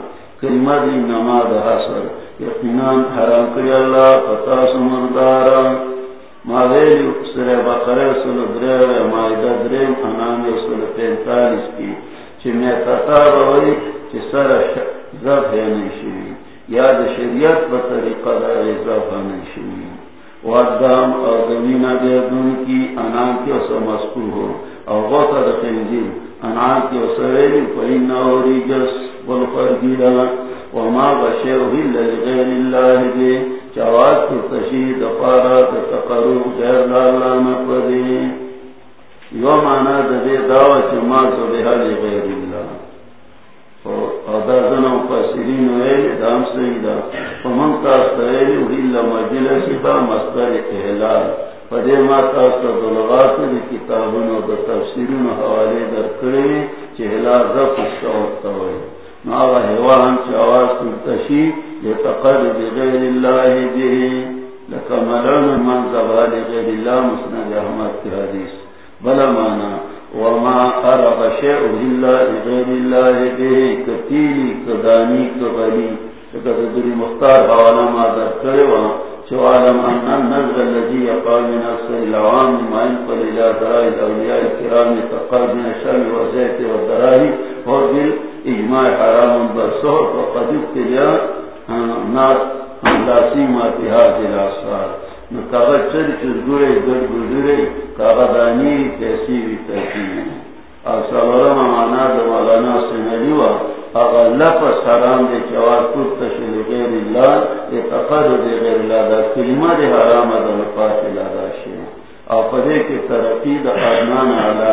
کلمہ دی نما دا حسر یقینان حرام کری اللہ پتاس مردارا ماویلی سر بقرہ سل دریو مائدہ دریم انام سل پینتالیس کی. چی میں تطاب ہوئی چی سر زب ہے نشوی یاد شریعت بطریقہ دا زب ہے نشوی وادام اور زمین بیدون کی انام کی اسا مسکول ہو. اور غوطہ دا خنجیل انام کی وما اللہ دے چواز کی تشید پارا غیر اللہ یو مانا دے چما لغیر اللہ۔ دا زنو فاسرین ویلی دام سیدہ۔ فمن مجلسی با مستر احلال۔ فدے ما تاستا دلغات دی کتابون و دا تفسیرون حوالے در کرے چہلا رفت حیوان الله به من الله مسند احمد بلا مانا وما قرب شيء إلا لغير الله به كتيلي كداني كغلي مختار ما شو عالم أن الذي يقال من أصل العوام ما ينقل إلى دراء الأولياء الكرام يتقرب من الشام وزيت والدراء هو بالإجماع حرام بالصهر وقد ابتليا ناس لا سیما اتحاد الاسرار کاغذ چر چرگڑے گڑ گزرے کاغذانی کیسی بھی کہتی ہیں اور سلورم مانا دو مولانا سے اگر لفظ حرام دے چوار کت غیر اللہ یہ دے غیر اللہ دا کلمہ دے حرام دا پدے کے ترقی دا آدمان علا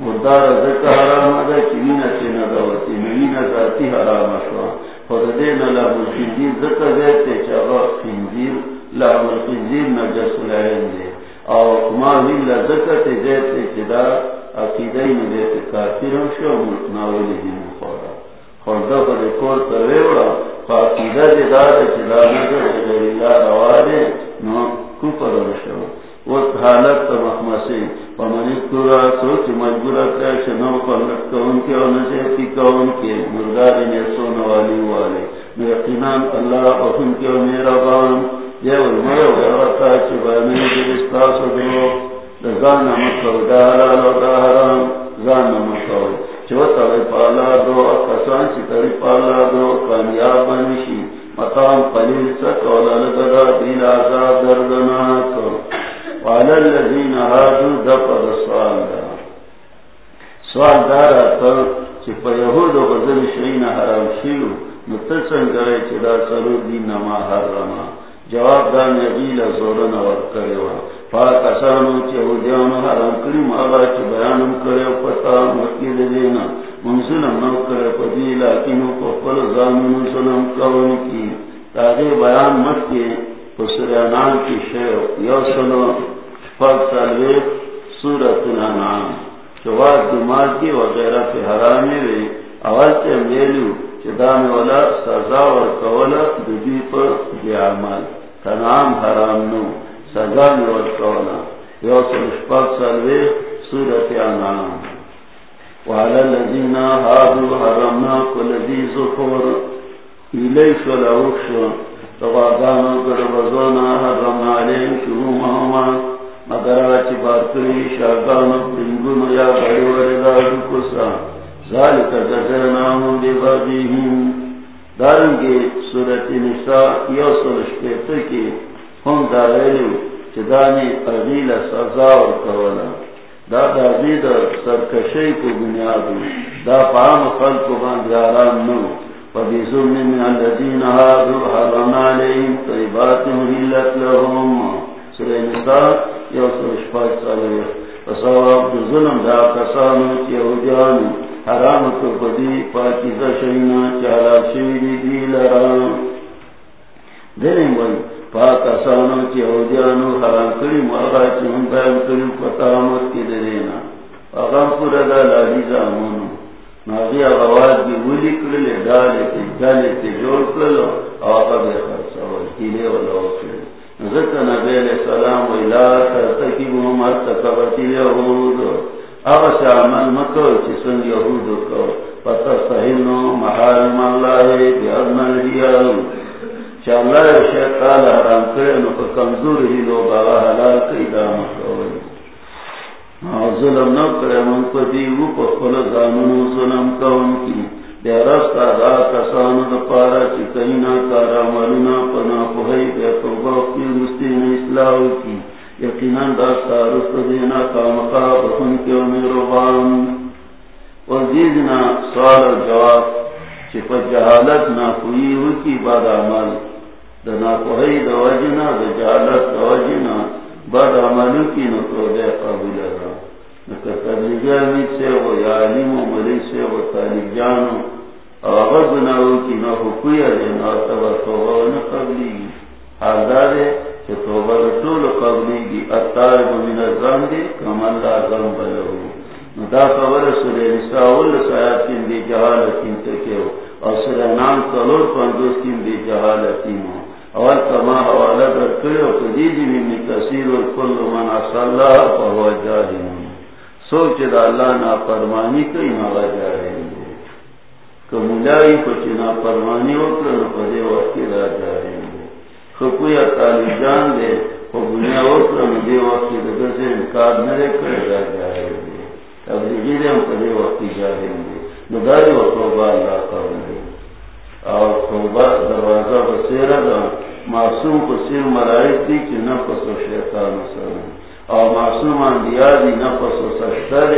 مردار ذکر حرام دا ذاتی حرام شوا خود دے ذکر خنزیر الخنزیر نجس العین دے ما چدا عقیدہ شو ناولی دی مخورا خوردا پر کور دے نو حالت مخمسی. ومن سوچ کون کے اور کون کے. مردار والے یقیناً اللہ کے اور میرا بان یہ علماء وغیرتا چبانی جلستاس دو. چوتا وی پالا دو اکسان چی پالا دو، کامیاب مقام قلیل دیل آزاد والا الذین دفر سوال دا. سوال دارا تر چی پا یهود و غزل شرین حرام شیو نتسن کرے چی دا سرو دین حرما جواب دا نبیل زورن چی حرام کریم چی بیانم کرے دینا منسلم نو کرے پا دی لیکنو پا پل زامنو سلم کون کی تاگے بیان مت کے پسرانان کی شیو یو سلو پاک سالوے سورت الانعام چواد دماغ کی وغیرہ پہ حرامی وے اول تے میلو چدام والا سزا اور کولا دبی پر دی عمل. تنام حرام نو، سزا اور کولا یو سلشپاک سالوے سورت انعام وعلى الذين هادوا حرمنا كل ذي زفور إليك لأوكشوا تغادانو قد وزونا حرمنا عليهم شرومهما مگر آچی بارکری شاگانو پرنگونو یا بڑی وردادو کسا ذالک جزرناهم بی دارنگی صورت نساء یو سلش پیتا کی هم داریلو چدانی اغیل سزاور کولا دا دا غید سرکشی کو بنیادو دا پام خلق باند یاران نو فبیزم من الذین هادو حرم علیهم طیبات محلت لهم. سورہ نساء یو سو شپاک سالوی فصواب دو ظلم دا کسانو یهودیانو حرام تو پدی پاکیزا شینا چالا شیدی دی لرام دلیم وی پاک کسانو چی یهودیانو حرام کری ماغا چی ہم بیان کری فتامت کی دینا. اغام پورا دا لالی زامونو. ناغی اغواد کی ولی کرلی ڈالی تی جالی تی جوڑ کرلو آقا بے خرساوال کیلے والا وکرلی ذکر نبی علیہ السلام و الہ ترتکی محمد تکبتی یہود اغس عمل مکو چسن یہود کو. پتہ سہنو، محارم اللہ بیادن الریال چا اللہ شیطان حرام کمزور ہی لوگ حلال کئی ہاں، ظلم نو کرے من دیو زامنو ظلم کون کی۔ بے رستا دا کسانو دا پارا چی کئینا کارا ملونا پنا پوہی، بے توبہ کی میں کی۔ یقیناً دا سارست دینا کامقا بخن کے بان وزیدنا سوال جواب، چی پا جہالت نا کوئی ہو کی بعد عمل۔ دا نا پوہی دا وجنا دا جہالت بعد عملو کی نتو دے قابل را نکا تبلیغی سے وہ یا علیم و ملی سے وہ طالب جانو اغد بناو کی نا حقوی ہے نا تبا توبہ و نا قبلی۔ گی حال دارے کہ توبہ رسول قبلی گی اتارب من الزم دی کمال دا زم بلہو دا قبر سورہ نساء اول سایاتین دی جہالتین تکیو اور سورہ نام تلور پندوس کین دی جہالتین اول کما حوالہ کرتے ہو در کرو تجیجی من کثیر کل من اصلا اللہ فہو جاہین سوچ دا اللہ نا فرمانی کئی مالا جاہین کملائی کچھ نا پرمانی وکر پدے وقت را جائیں گے خکویا تالی جان دے وہ بنیا خبنیا وکر دے وقت کی دے سے انکار نہ نرے کر را جائیں گے تبلیغی دے، ہم پدے وقت جائیں گے نداری و توبہ اللہ کریں اور توبہ دروازہ بسیرہ دا۔ معصوم کو صرف مرائب دی کہ نفس و شیطان سر اور معصوم اندیا دی نفس و سشتر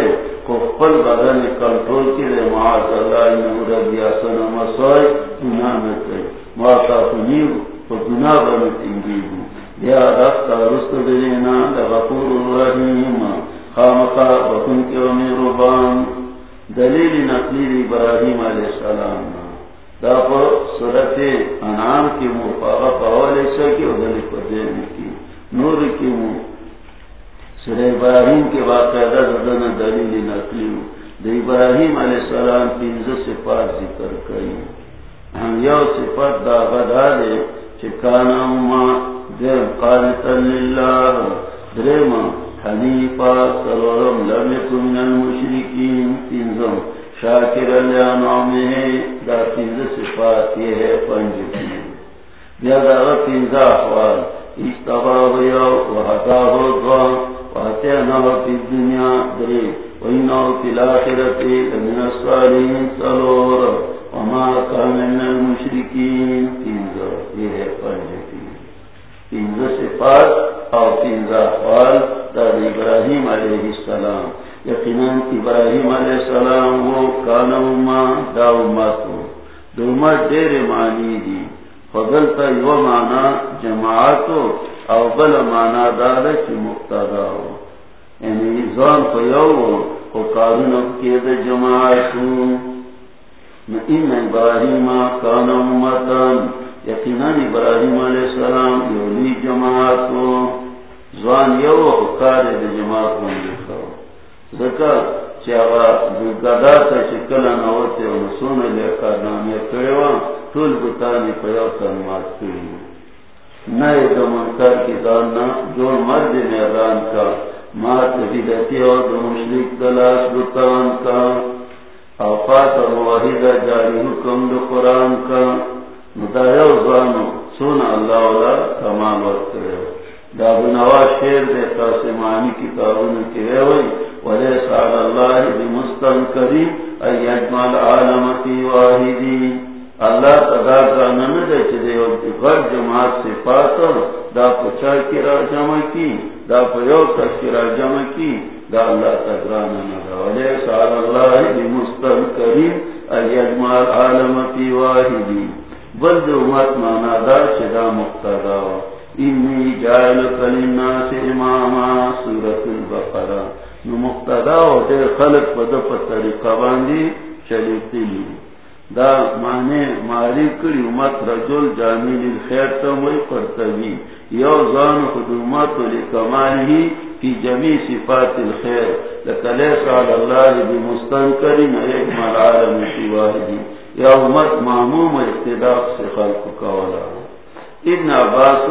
کو پل بدن کنٹرول کی رے معاذ اللہ نور دیا سن مسوئے گناہ میں کئی ماتا کنیو تو گناہ بن تنگی ہوں۔ یا رفتا رست دینا لغفور الرحیم۔ خامقا بکن کے ومی ربان دلیل نقلیل ابراہیم علیہ السلام۔ دا پر صورت انعام کی مفاقہ پاوالے سکی و دلی پر دین کی نور کی مو سر ابراہیم کے باقاعدہ ددن دلیل نقلی دا ابراہیم علیہ السلام پینز صفات ذکر کئی ہم یو صفات دا غدا دے چکانا ما دیم قانتا للہ درما حنیفا سرورم لم یکن من المشرکین تینزم شاکر اللہ لانعمه دا تینز صفات یہ ہے پنج بیا دا تینزا احوال۔ اشتباب یو وحداه دوا وحتیناو فی الدنیا دری۔ ویناو فی الاخرت لمن الصالحین سلور۔ وما کان من المشرکین۔ تینزا یہ ہے پنج تینز صفات اور تینز احوال دا ابراہیم علیہ السلام۔ یقیناً ابراہیم علیہ السلام وہ کانا اما دا امتو دو امت دیر معنی دی۔ فضلتا یو مانا جماعتو او بل مانا دادا چی مقتدا ہو۔ یعنی زان کو یو کو کارون کی دا جماعتو ان ابراہیم کانا امتن، یقیناً ابراہیم علیہ السلام یولی جماعتو زوان یو حکار دا جماعت من لکھو گدا تا و نسون طول بتانی پیو تنمات کری نئے کی جو مرد کا، مات اور دو بتان کا. اوقات جاری حکم دو قرآن کا. مدایو زانو اللہ تمام وقت کرے شیر دیتا سے معنی کتابوں کے ہوئی وليس على الله بمستنكر أن يجمع العالم في واحدي اللہ تدا کا نند غر جماعت صفات دا پچا کی را جمع کی، دا پیو کس کی را جمع کی، دا اللہ تدرا نند ولیس على الله بمستنكر أن يجمع العالم في واحدي بل جو مت مانا دا چدا مقتدا انی جائل للناس اماما. سورة البقرہ نو مقتدا او دے خلق پد طریقہ باندھی چلی تلی دا معنی ماری کری امت رجل جامیل خیر تا موی قرطبی. یو زان خود امت و خدومت لکمالی کی جمی صفات الخیر. لکلیس علی اللہ بمستنکرین ایکمال عالم فی واحدی یا امت معموم اقتداف سے خلق کولا. ابن عباس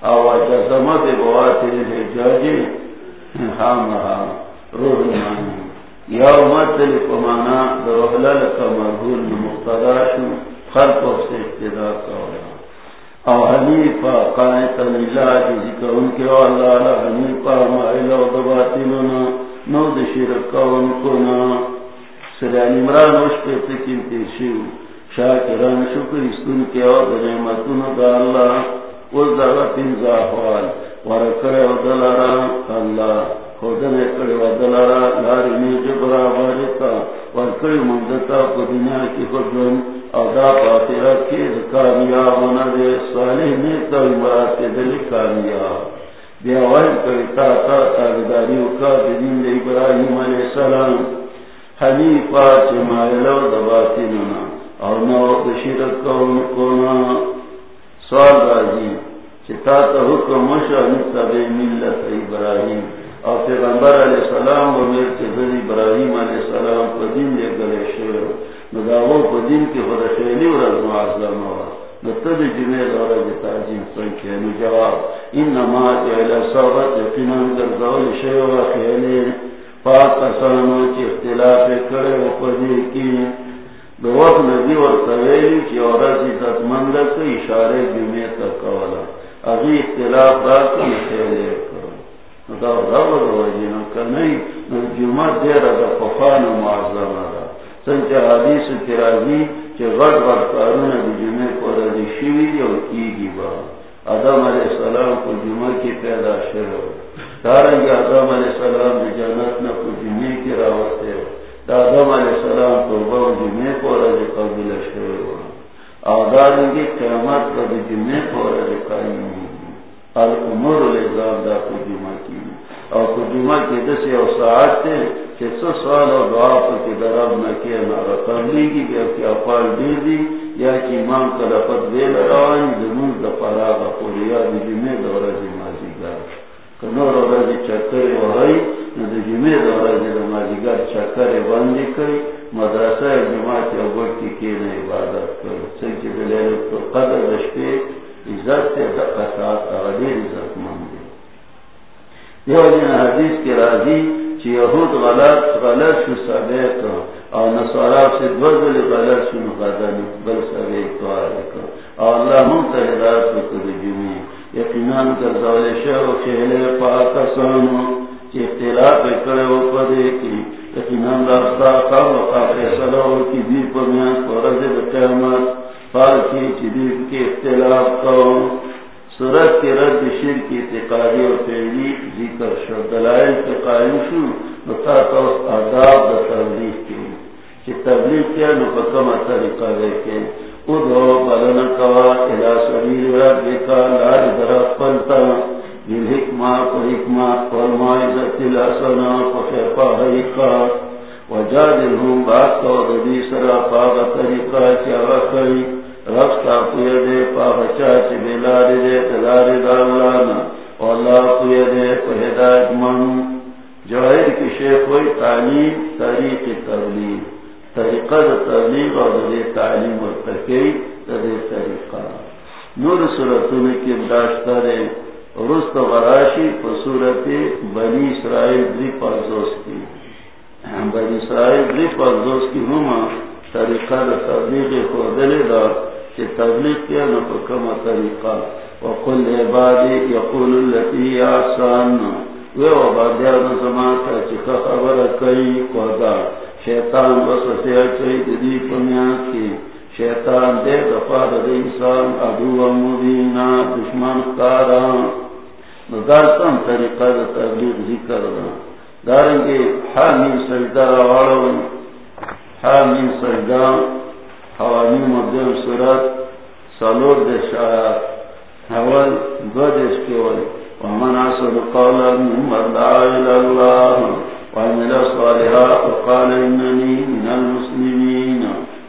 او جزمت بواتر الحجاجی روح یا مطلب پمانا دروحلل کا مرحول مقتدا شو، خلق سے ابتدا کا او حنیفا قائتا للہ جزی کا ان کے واللہ علا حنیفا مائلہ و دباتننا نو دشرکا ان کنا عمران وش تکیم تیشیو شاکران شکر استن کے اور نعمتن دا اللہ اس دغت انزاحوال ورکڑے ودلارا اللہ خودنے کڑے ودلارا لاری نیج برابرتا ورکڑی مندتا کو دنیا کی خودن او دا کی کامیاب ہونا صالح نیتا امرات دلی کامیاب. بیا وائن تا تا اکا دین دے ابراہیم علیہ السلام. حنیفا چمائلو دباتی ننا او نو دشیرت کون کونا سوال راجی چتا تا حکم مشا نتبع ملت ابراہیم. اور پیغمبر علیہ السلام و میر کے ذر ابراہیم علیہ السلام کو دین دے گلے شیر مداو کو دین کی خود شیلی و رضو عظم ہوا. نتد جمعه داره جتاجین سنکه نو جواب. انما جعل صابت یقینان گردول شیو و خیلی پاک کسانو چی اختلاف کرے و پدی کی دو وقت نبی و طویلی چی عورت عزت مند که اشاره جمعه تکولا اگی اختلاف دار کن خیلی کرو نو دا رب دو وجینا کنی نو جمعه دیر دا پفان معظم دا سنچه حدیث کرازی چه غد غد کارون دی جمعه کو رضی شوی دی و کی با آدم علیہ السلام کو جمعه کی پیدا شروع دارنگی آدم علیہ السلام دی جنت نا کو جمعه کی راوستے دا آدم علیہ السلام کو با جمعه کو رضی قبول شروع آدارنگی قیامت کو دی جمعه کو رضی قائم الامور الازام دا کو جمعه کی۔ اور کو جمعہ کی دسی اور ساعت تے کہ سو سوال اور دعا پر کی درب نہ کیا نہ رقم گی کہ اب کیا پال دے دی، یا کہ امام کا لفت دے لڑاوان جنون دا پراغا پوری یا دی جمعہ دورا دی مازی گار کنور اور چکر وحی نہ دی مدرسہ جمعہ کی عبر کی کینا سے دقا ساتھ عزت یو جن حدیث غلط غلط شو ثابت او نصارا سے دوزل غلط شو بل او کر زول سانو چی اختلاف کرے و پدے کی یقینان راستا قبل قابل صلاح کی دیر پمیان کو رضی بقیامت پاکی چی دیر کی اختلاف کرو سورت کے رد شیر کی اعتقادی اور پہلی ذکر شو دلائل کے قائم شو نتا تو آداب دا تبلیغ کی کہ تبلیغ کیا نو طریقہ لے کے۔ ادھو بلن کوا الى سبیل ربکا، لار درخ پلتا۔ بالحکمات و حکمات والمائزت الاسنا فخیفا حیقا وجادلهم بات کو سرا پاغ طریقہ کیا وقتی رستا پویا دے پاہچا چی بیلاری دے تداری دا اللہ نا واللہ پویا دے پہدایت من جوہر کی شیخ ہوئی تعلیم، طریق تبلیغ طریقہ دا تبلیغ اور دے تعلیم اور تکی دے طریقہ۔ نور صورتوں کی داشتہ رے رست غراشی پر بنی اسرائیل دری پازوس کی بنی اسرائیل دری پازوس کی ہما طریقہ دا تبلیغ خودلے دا کہ تبلیغ کیا نا نہ کما طریقہ. وقل عبادی یقول اللتی آسان وہ عبادیہ نظمان کا چکا خبر کئی قوضا شیطان وسطی اچھئی دی پمیان کی شیطان دے دفار دے انسان عدو و مبینہ دشمن کاران. ندارتم طریقہ دا تبلیغ ذکر دا دارنگی حامین سجدہ روارو حامین سجدہ حوامی مدیم صورت سالور دیش آیات. حوال دو دیش کے کیوئی ومن عصد قولا من دعا الاللہ وعمل صالحا وقال اننی من المسلمین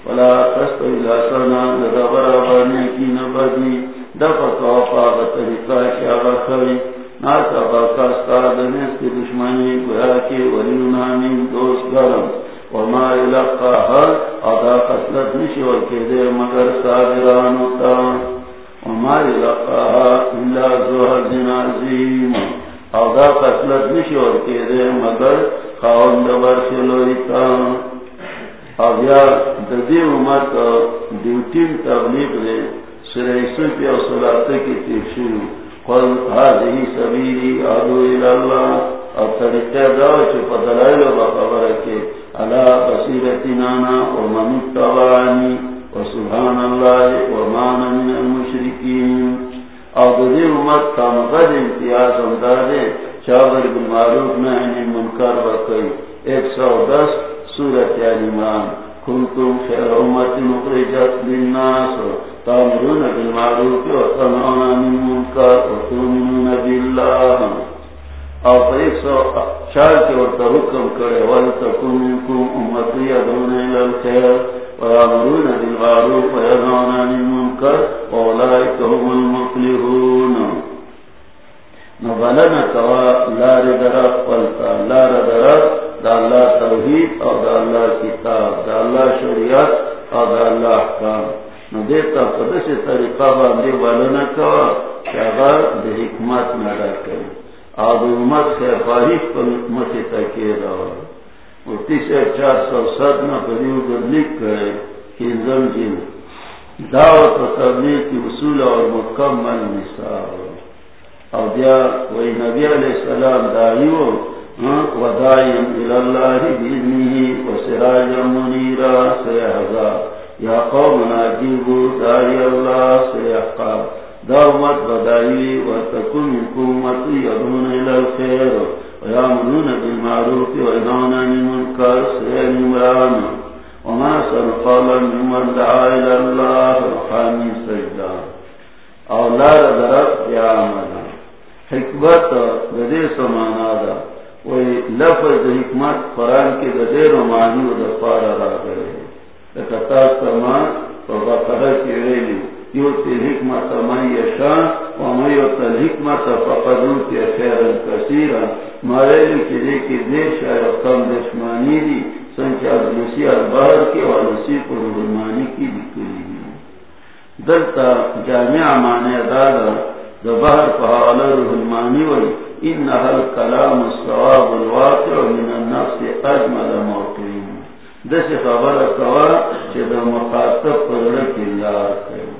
ولا تستوی لاسنا لدبر غنیکی نبدی دفت وفاق طریقہ کیا بخوی ناتا باکاستا دنیس کی دشمنی گویا کی ولیونا دوست گرم وما يلقاها ادا قتلت نشي والكيدي مگر صابران تا وما يلقاها الا ذو حظ عظيم ادا قتلت نشي والكيدي مگر خاون دبر خلوی تا او یا ددی امت دیوتیم تبلیغ دے سریسو پی او صلاته کی تیشیو قل هذه سبیلی ادو الاللہ او طریقہ داو چو پدلائلو بخبرکی علا بصیرتنانا ومن اتبعنی۔ وسبحان اللہ ومان من المشرکین۔ او ددی امت کامغد امتیاز امدادے چاگر بالمعروف نعنی منکر وکی ایک سو دس سورت علیمان کنتم خیر امت مخرجت للناس۔ تامرون بالمعروف وتنعون عن المنکر وتؤمنون بالله. او ایک سو چار کے ورطا حکم کرے ولتکن منکم امتی یدون الى الخیر ویامرون بالمعروف وینهون عن المنکر واولئک هم المفلحون. نبلنا کوا لار درخ پلتا لار درخ دا اللہ توحید اور دا اللہ کتاب، دا اللہ شریعت اور دا اللہ احکام. دیتا طریقہ باندے والنا کوا دے حکمت آب امت پر حکمت رہا مفتی سے چار سو ست نہ پریو در لکھ کرے کہ زم دعوت و تبلیغ کی اصول اور مکمل نصاب اور دیا وہی نبی علیہ السلام دائیو ودائیم الاللہ بیدنی و سراج منیرہ سیحضا یا قوم ناجیبو دائی اللہ سیحقا دعوت بدائی و تکن حکومت یدون الالخیر و ویامنون بالمعروف وینون عن المنکر سیح نمران وما سرقالا ممن دعا الاللہ وحامی سجدہ. اولاد درد یا عملا حکمت گدے سمانا دا. وہی لفظ حکمت قرآن کے گدے رومانی و دفار را گئے. لکتا سمان بقرہ کی ویلی یو خیرا کثیرا. ماریلی کی دے کی دے شاید کم دشمانی دی کی پر کی دکلی دلتا جامع معنی دادا دبہر پہالا رحمانی ولی، انہا الکلام السواب الواقع من النفس اجمل موقعین دس خبر کوا چی دا مخاطب پرڑک اللہ کرو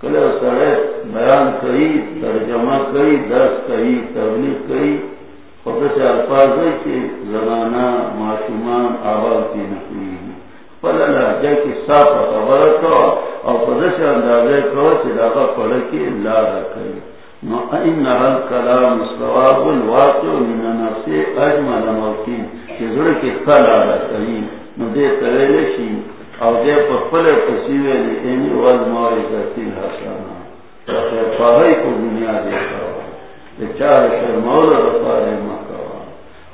کلے سڑے بیان کئی ترجمہ کئی درس کئی تبلیغ کئی خود سے الفاظ ہے کہ زنانا معشومان آواز کی نقلی پلا لہجہ کی صاف خبر کوا اور خود سے اندازے کوا چی دا پڑکی اللہ رکھئی نو انہا الکلام السواب الواقع من نفس اجمل موقعین چی زر کی خلا رکھئی نو دے تلیلشی او دے پپلے پسیوے لی اینی والمائی ذاتی حسانا خیر پاہی کو دنیا دے کوا دے چاہ شر مولا رفارے مکوا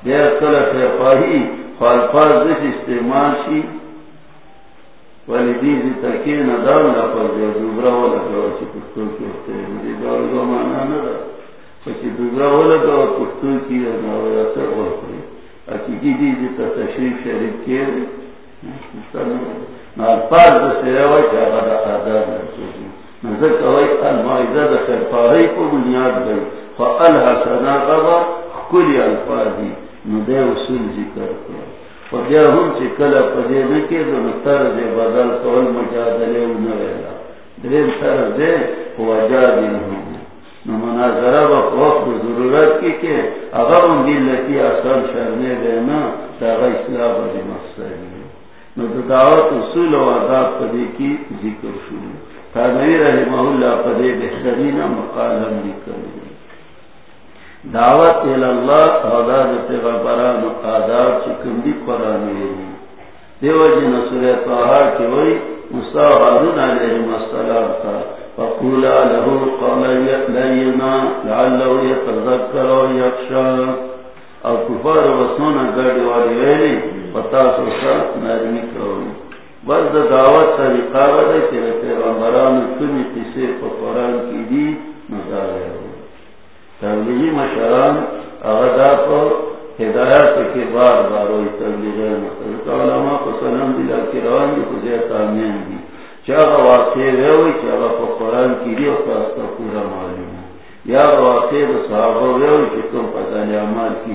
دے اکل خیر پاہی خالفاظ دس استعمال شی ولی دیزی تکی ندار لپر دے دوبرا والا کوا چی پختو کی اختے مجھے دار دو مانا ندا چی دوبرا والا کوا پختو کی ادھاو یا سر غلقی اکی کی دیزی تا تشریف شریف کیے الفاظ سیروی چا غدا آداد نرسوزی نزد کوئی المائزہ دا خرفاہی کو بنیاد گئی فالحسنا غبا کلی الفاظی. ندے اصول ذکر کیا. فدیا ہم چی کلا پدے نکی دو نتر دے بدل کول مجادلے و نویلا. درین تر دے وجا دین ہوں مناظرہ با وقت ضرورت کی کہ اگر ان دل لکی اصل شرنے دینا تاغا اصلاح با دی مقصد نو دعوت اصول و عذاب پدے کی ذکر شروع. تانوی رحمہ اللہ پدے بہترین مقالم ذکر دعوت الاللہ اولاد پیغبران آداب چکم دی قرآن دیو جن سورہ طاہا کی وئی مصطفیٰ علیہ السلام کا فقولا له قولا لینا لعلہ یتذکر و یخشا او کفار وسونا گاڑی والی ویلی پتا سوشا نرمی کروی بس دا دعوت طریقہ ودا کہ پیغمبران کمی قصے پا قرآن کی دی نظارے ہو تبلیغی مشران اغدا پا ہدایت کے بار بار ہوئی تبلیغی مصر علماء کو سلام دلا کی روان دی خزیت آمین دی۔ چاہا واقعی ویوی قرآن کی دی پورا معلوم یا صحابہ تم عمال کی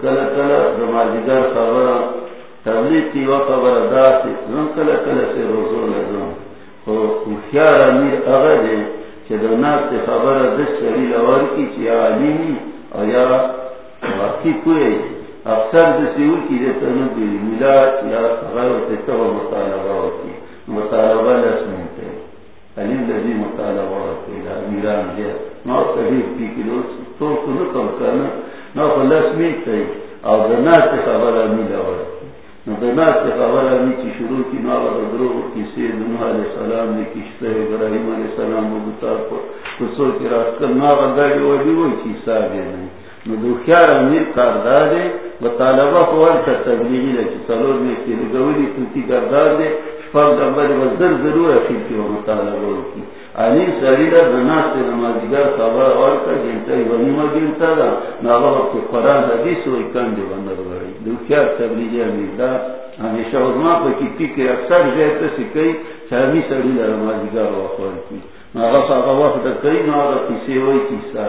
کلا کلا خبر تبلیغ کی خبر کلا کلا سے روزو لزن خو خیار امیر خبر دس کی علیمی یا واقعی کوئی اکثر دسیول کی دیتا نبیلی ملاد یا خبر تیتا و مطالبہ ہوتی مطالبہ لسنی تے۔ علیم لذی مطالبہ ہوتی امیران دیا نو تحریف کی کلو تو کنو کم کرنا۔ نو خلص می تی او د ناس خبر امی لور نو د ناس خبر امی چې شروع کی، نو د درو کی سید نوح علیہ السلام نے کشته ابراہیم علیہ السلام او بتا کو سو کی راست کرنا غداړي و دی وای کی صاحب نه نو د تبلیغی توتی کاردار شپاک وزر ضرور اخیر کی و مطالبہ نمازیگر خبر اور کا جنتا ونیما دا، ناغا وقت قرآن حدیث و اکان دے بندر ہمیشہ پا کی پی اکثر چاہمی نمازیگر و کی۔ ناغا وقت دا کئی، ناغا کسی ہوئی کیسا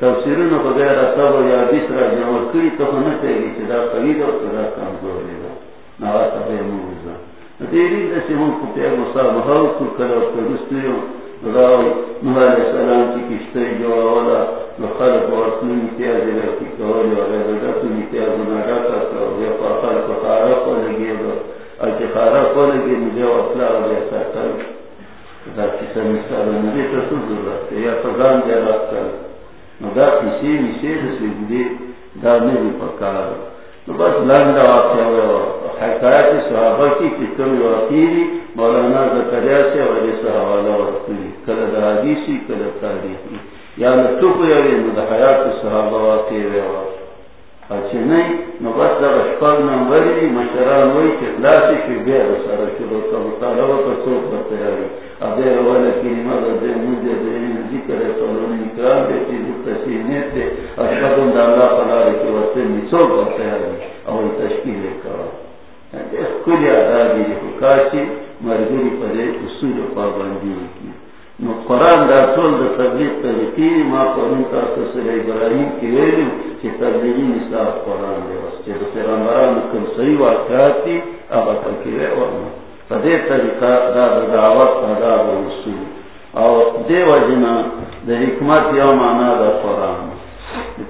تفسیرونو په غیر اصل یا حدیث را جمع کړی ته نه کوي چې دا قوی او دا کمزور دی نو هغه ته مونږ د دې ریښه چې مونږ په مصابه او کله په رسټیو علیہ السلام کی کشتے جو والا خلق اور اپنی امتیاز کی کولی اور تو امتیاز نہ ڈاکا کرو یا پاخر کو خارا کو لگے گا اور کہ خارا کو لگے مجھے اپنا اور ایسا کر دا کسی مثال مجھے تو تو ضرورت یا فضان دے رات کر مگر کسی مثال سے بھی دا نہیں پکار نو بس لنگا واقعہ ہوا حکایت صحابہ کی کتن واقعی مولانا زکریا سے وجہ سے حوالہ ورکلی کل دا حدیثی کل تاریخی یا نتوکو یوی نو دا حیات صحابہ واقعی ویوا اچھے نہیں نو بس دا رشپاگ نمبری مشران وی کہ لاسی کی بیر سارا شروع کا مطالبہ کا سوک بتیاری ابیر والا کریمہ دا دے مجھے دے ذکر صلونی اکرام دے چیز تسینیت دے اشکتن دا اللہ پلاری کی وقت نسوک بتیاری اوی تشکیل کرا کلی آدادی حکاسی مرگری پدے اصول پابندی کی نو قرآن دا طول دا تبلیغ طریقی ما قرآن تا تصل ابراہیم کی ویلو چی تبلیغی نصاب قرآن دے وست چی دا پیغمبران کم صحیح واقعاتی اگا تکیوے ورنا پدے طریقہ دا دا دعوت دا دا اصول او دے وجنا دا حکمت یا معنی دا قرآن.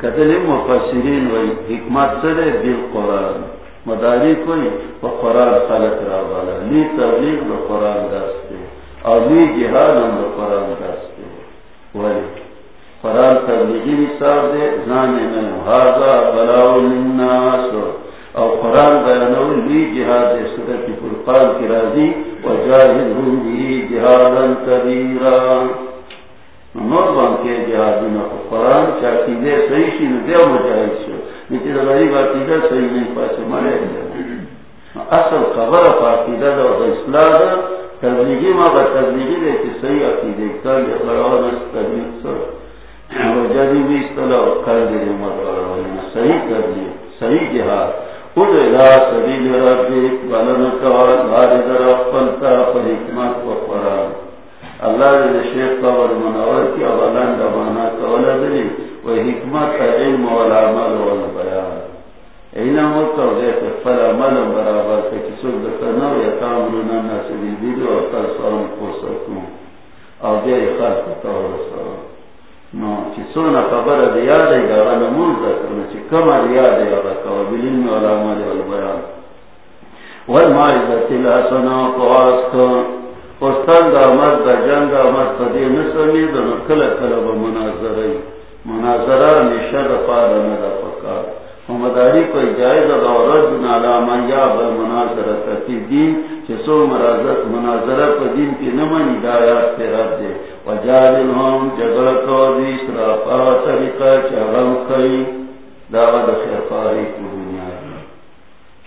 کتلی مفسرین وی حکمت سرے بیل قرآن. مداری کوئی قرآن خلق را والا لی تبلیغ دا قرآن دستے اور لی جہاد ہم دا قرآن دستے ولی قرآن تبلیغی نصاب دے زانے میں حاضا بلاو للناس. اور قرآن بیانو لی جہاد دے صورت فرقان کی راضی وجاہدہم بھی جہادا کبیرا نور بان کے جہادنا قرآن چاکی دے صحیح شی ندیو مجاہد شو. نیچے غریب عقیدہ صحیح نہیں پاسے مرے اصل خبر عقیدہ دا اصلاح دا تبلیغی ما با تبلیغی دے کہ صحیح عقیدہ کل اقرار اس تبلیغ سر. وجدی بھی اصلاح کر دے مدارا صحیح تبلیغ، صحیح جہاد خود الہ سبیل ربی بلن کار باری در اقبلتا پر حکمت و قرآن. اللہ دے شیخ قبر منور کی اولان دبانا کولا دلی و حکمت علم والعمل والبیان اینا مکر دیت فل عمل برابر کے کسو دکنو یا تامرون الناس بالبیل و قرصان قوسکون او دیر خلق تور سوا نو، چی سونا خبر دیاد ای داغا نمون ذکرنا چی کم دیاد ای داغا کوا بالعلم والعمل والبیان والمعزت الحسنا قواس کن استان دا مرد دا جنگ دا مرد پدی نسلی دا نکل کل با مناظری مناظرہ نشد پار ندا پکار مداری کو جائز دا رد نالا منجا با مناظرہ تکی دین، چی سو مناظرہ پا دین کی نمانی دایات پی رد دے. و جادل ہم جگر کو دیس را پا طریقہ چی غم کئی، دا غد خیفاری کو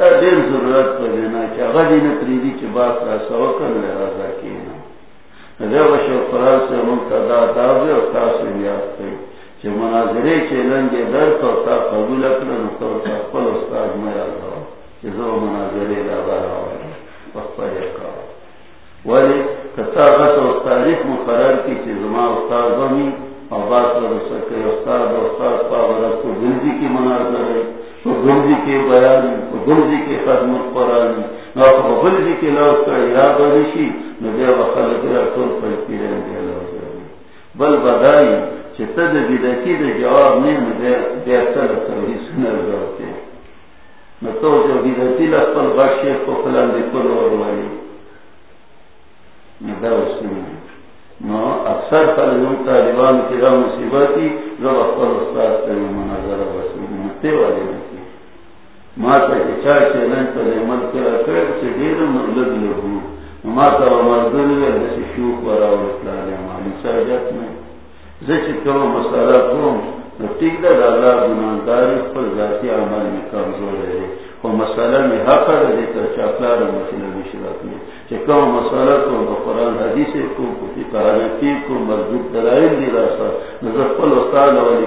تا دیر ضرورت پر دینا چی اغدی نتریدی چی باس را سوکن لرازا کینا. دیو قرآن سے منتدا دعوے اور تاثر یاد کئی. کہ مناظرے کے لنگے در تو تا قبول اکرن تو تا قل استاد میں آگا کہ زو مناظرے لگا رہا ہے وقت پر یکا ولی کتا غط و تاریخ مقرر کی چیز ما استاد بمی اور بات و رسکے استاد گنجی کی مناظر ہے تو گنجی کے بیان، تو گنجی کے خدمت قرآن نہ تو گنجی کے لوگ کا یاد ریشی نہ دے وقال کے ٹول پر کی رہے لوگ بل بدائی چتد بدکی دے جواب نہیں دے دے اثر کبھی سنر گاتے نہ تو جو بدتی لفل بخشے کو فلان دے کل اور والی۔ نہ دا اس میں نو اکثر خلقوں طالبان کی را مصیبتی جو اکبر استاد کرنے مناظرہ وصول متے والے نکی ماتا کی چیلن پر عمل کرا کر دیر مطلب لگو ماتا و مردن وی لسی شوق و اطلاع مالی ساجت میں. کم مسئلہ کم نتیق دا اللہ گناہداری پر ذاتی عمل میں کمزور ہے. وہ مسئلہ میں حق دے کر چاپلار مسئلہ مشرق میں. چکم مسئلہ کو قرآن حدیث کو دلائل دی راسا نظر پل والی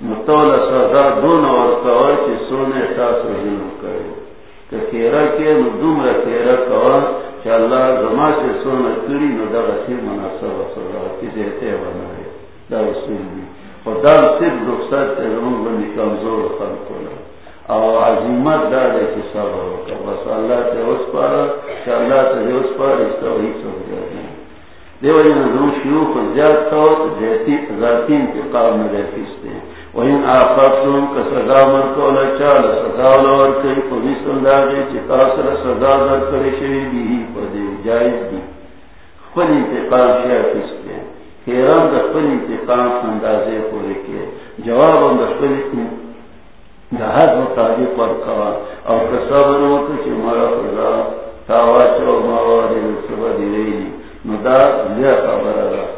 مطول سزا دون اور کوا چی سونے تاس رجل کرے کہ کیرا کے ندوم را کیرا کوا چی اللہ زما سے سونا کری نو دا غصیر مناسب سزا کی دیتے بنائے دا رسول بھی خدا صرف رخصت تے زمان بندی کمزور خلق ہونا او عظیمت دا دے کی صبر ہوکا بس اللہ تے اس پارا کہ اللہ تے اس پارا اس کا وہی سب جاتی دیو این دون شیوخ زیاد تاوت ذاتی ذاتی انتقام میں رکھستے ہیں وین آفاقتون کا سزا مرکولا چال سزا لور کئی پولیس اندازے چی تاثر سزا در کرے شوی بھی پدے جائز دی۔ خپل انتقام خیران دا خپل انتقام اندازے پورے کے۔ جواب دا خپل جہاز مطابق ورکوا او کسابن چی خدا تاواچو دیلی لیا خبر را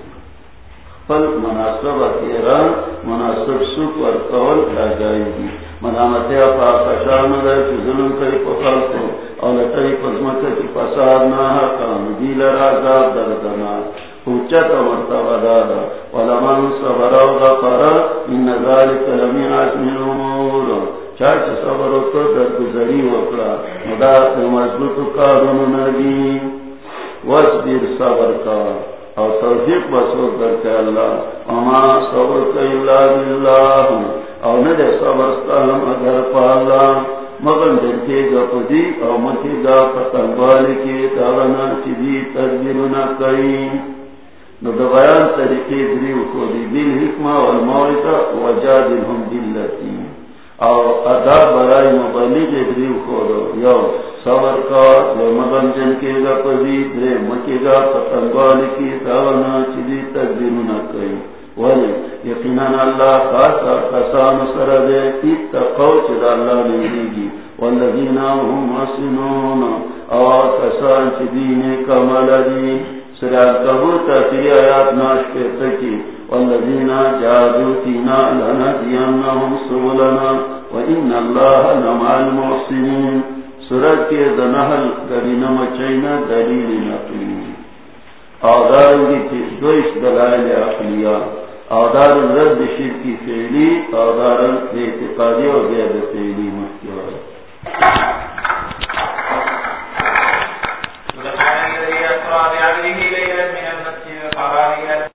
پل مناسب تیرا مناسب سکھ اور قول لا جائے گی ملامت پاکشان رہے ظلم کری پخل کو اور لٹری پزمت کی فساد نہ کام دیل عذاب دردنا حجت مرتبہ دادا ولمن صبر و غفر ان ذلك لمن عزم الامور. چاچ صبر کو درگزری وکړه. مدا مضبوط کارونه ندی واصبر صبر کا اور توفیق بسو کرتے اللہ۔ اما صبر کلا باللہ۔ اور ندے صبر ہم اگر پالا مگن جنتے گا پدی اور مکی گا پتنگوال کی دارنا چیدی تدبیرنا کئی نو دا بیان طریقے دریو کو دی بیل حکمہ والموعدہ وجادلہم باللتی اور ادا برائی مبلغ دریو کو دو۔ یو صبر کا مدن جن کے گا پذی درے مکے گا پتنگوال کی داونا چیزی تقدیم نہ کئی۔ ولی، یقیناً اللہ خاصا کسان سرد اتقو چیز اللہ نہیں گی۔ والذین هم محسنون، اور کسان چیزین کمال دی سرال کبوتا فی آیات ناش پہ تکی۔ والذین جادو تینا لنا لنہدینہم سبولنا وإن اللہ لمع المحسنین سورت کے دنحل کرینم چینا دلیل نقلی۔ آدار کی دوش دلائل رد شیر کی فیلی آدار اعتقادی اور مشکل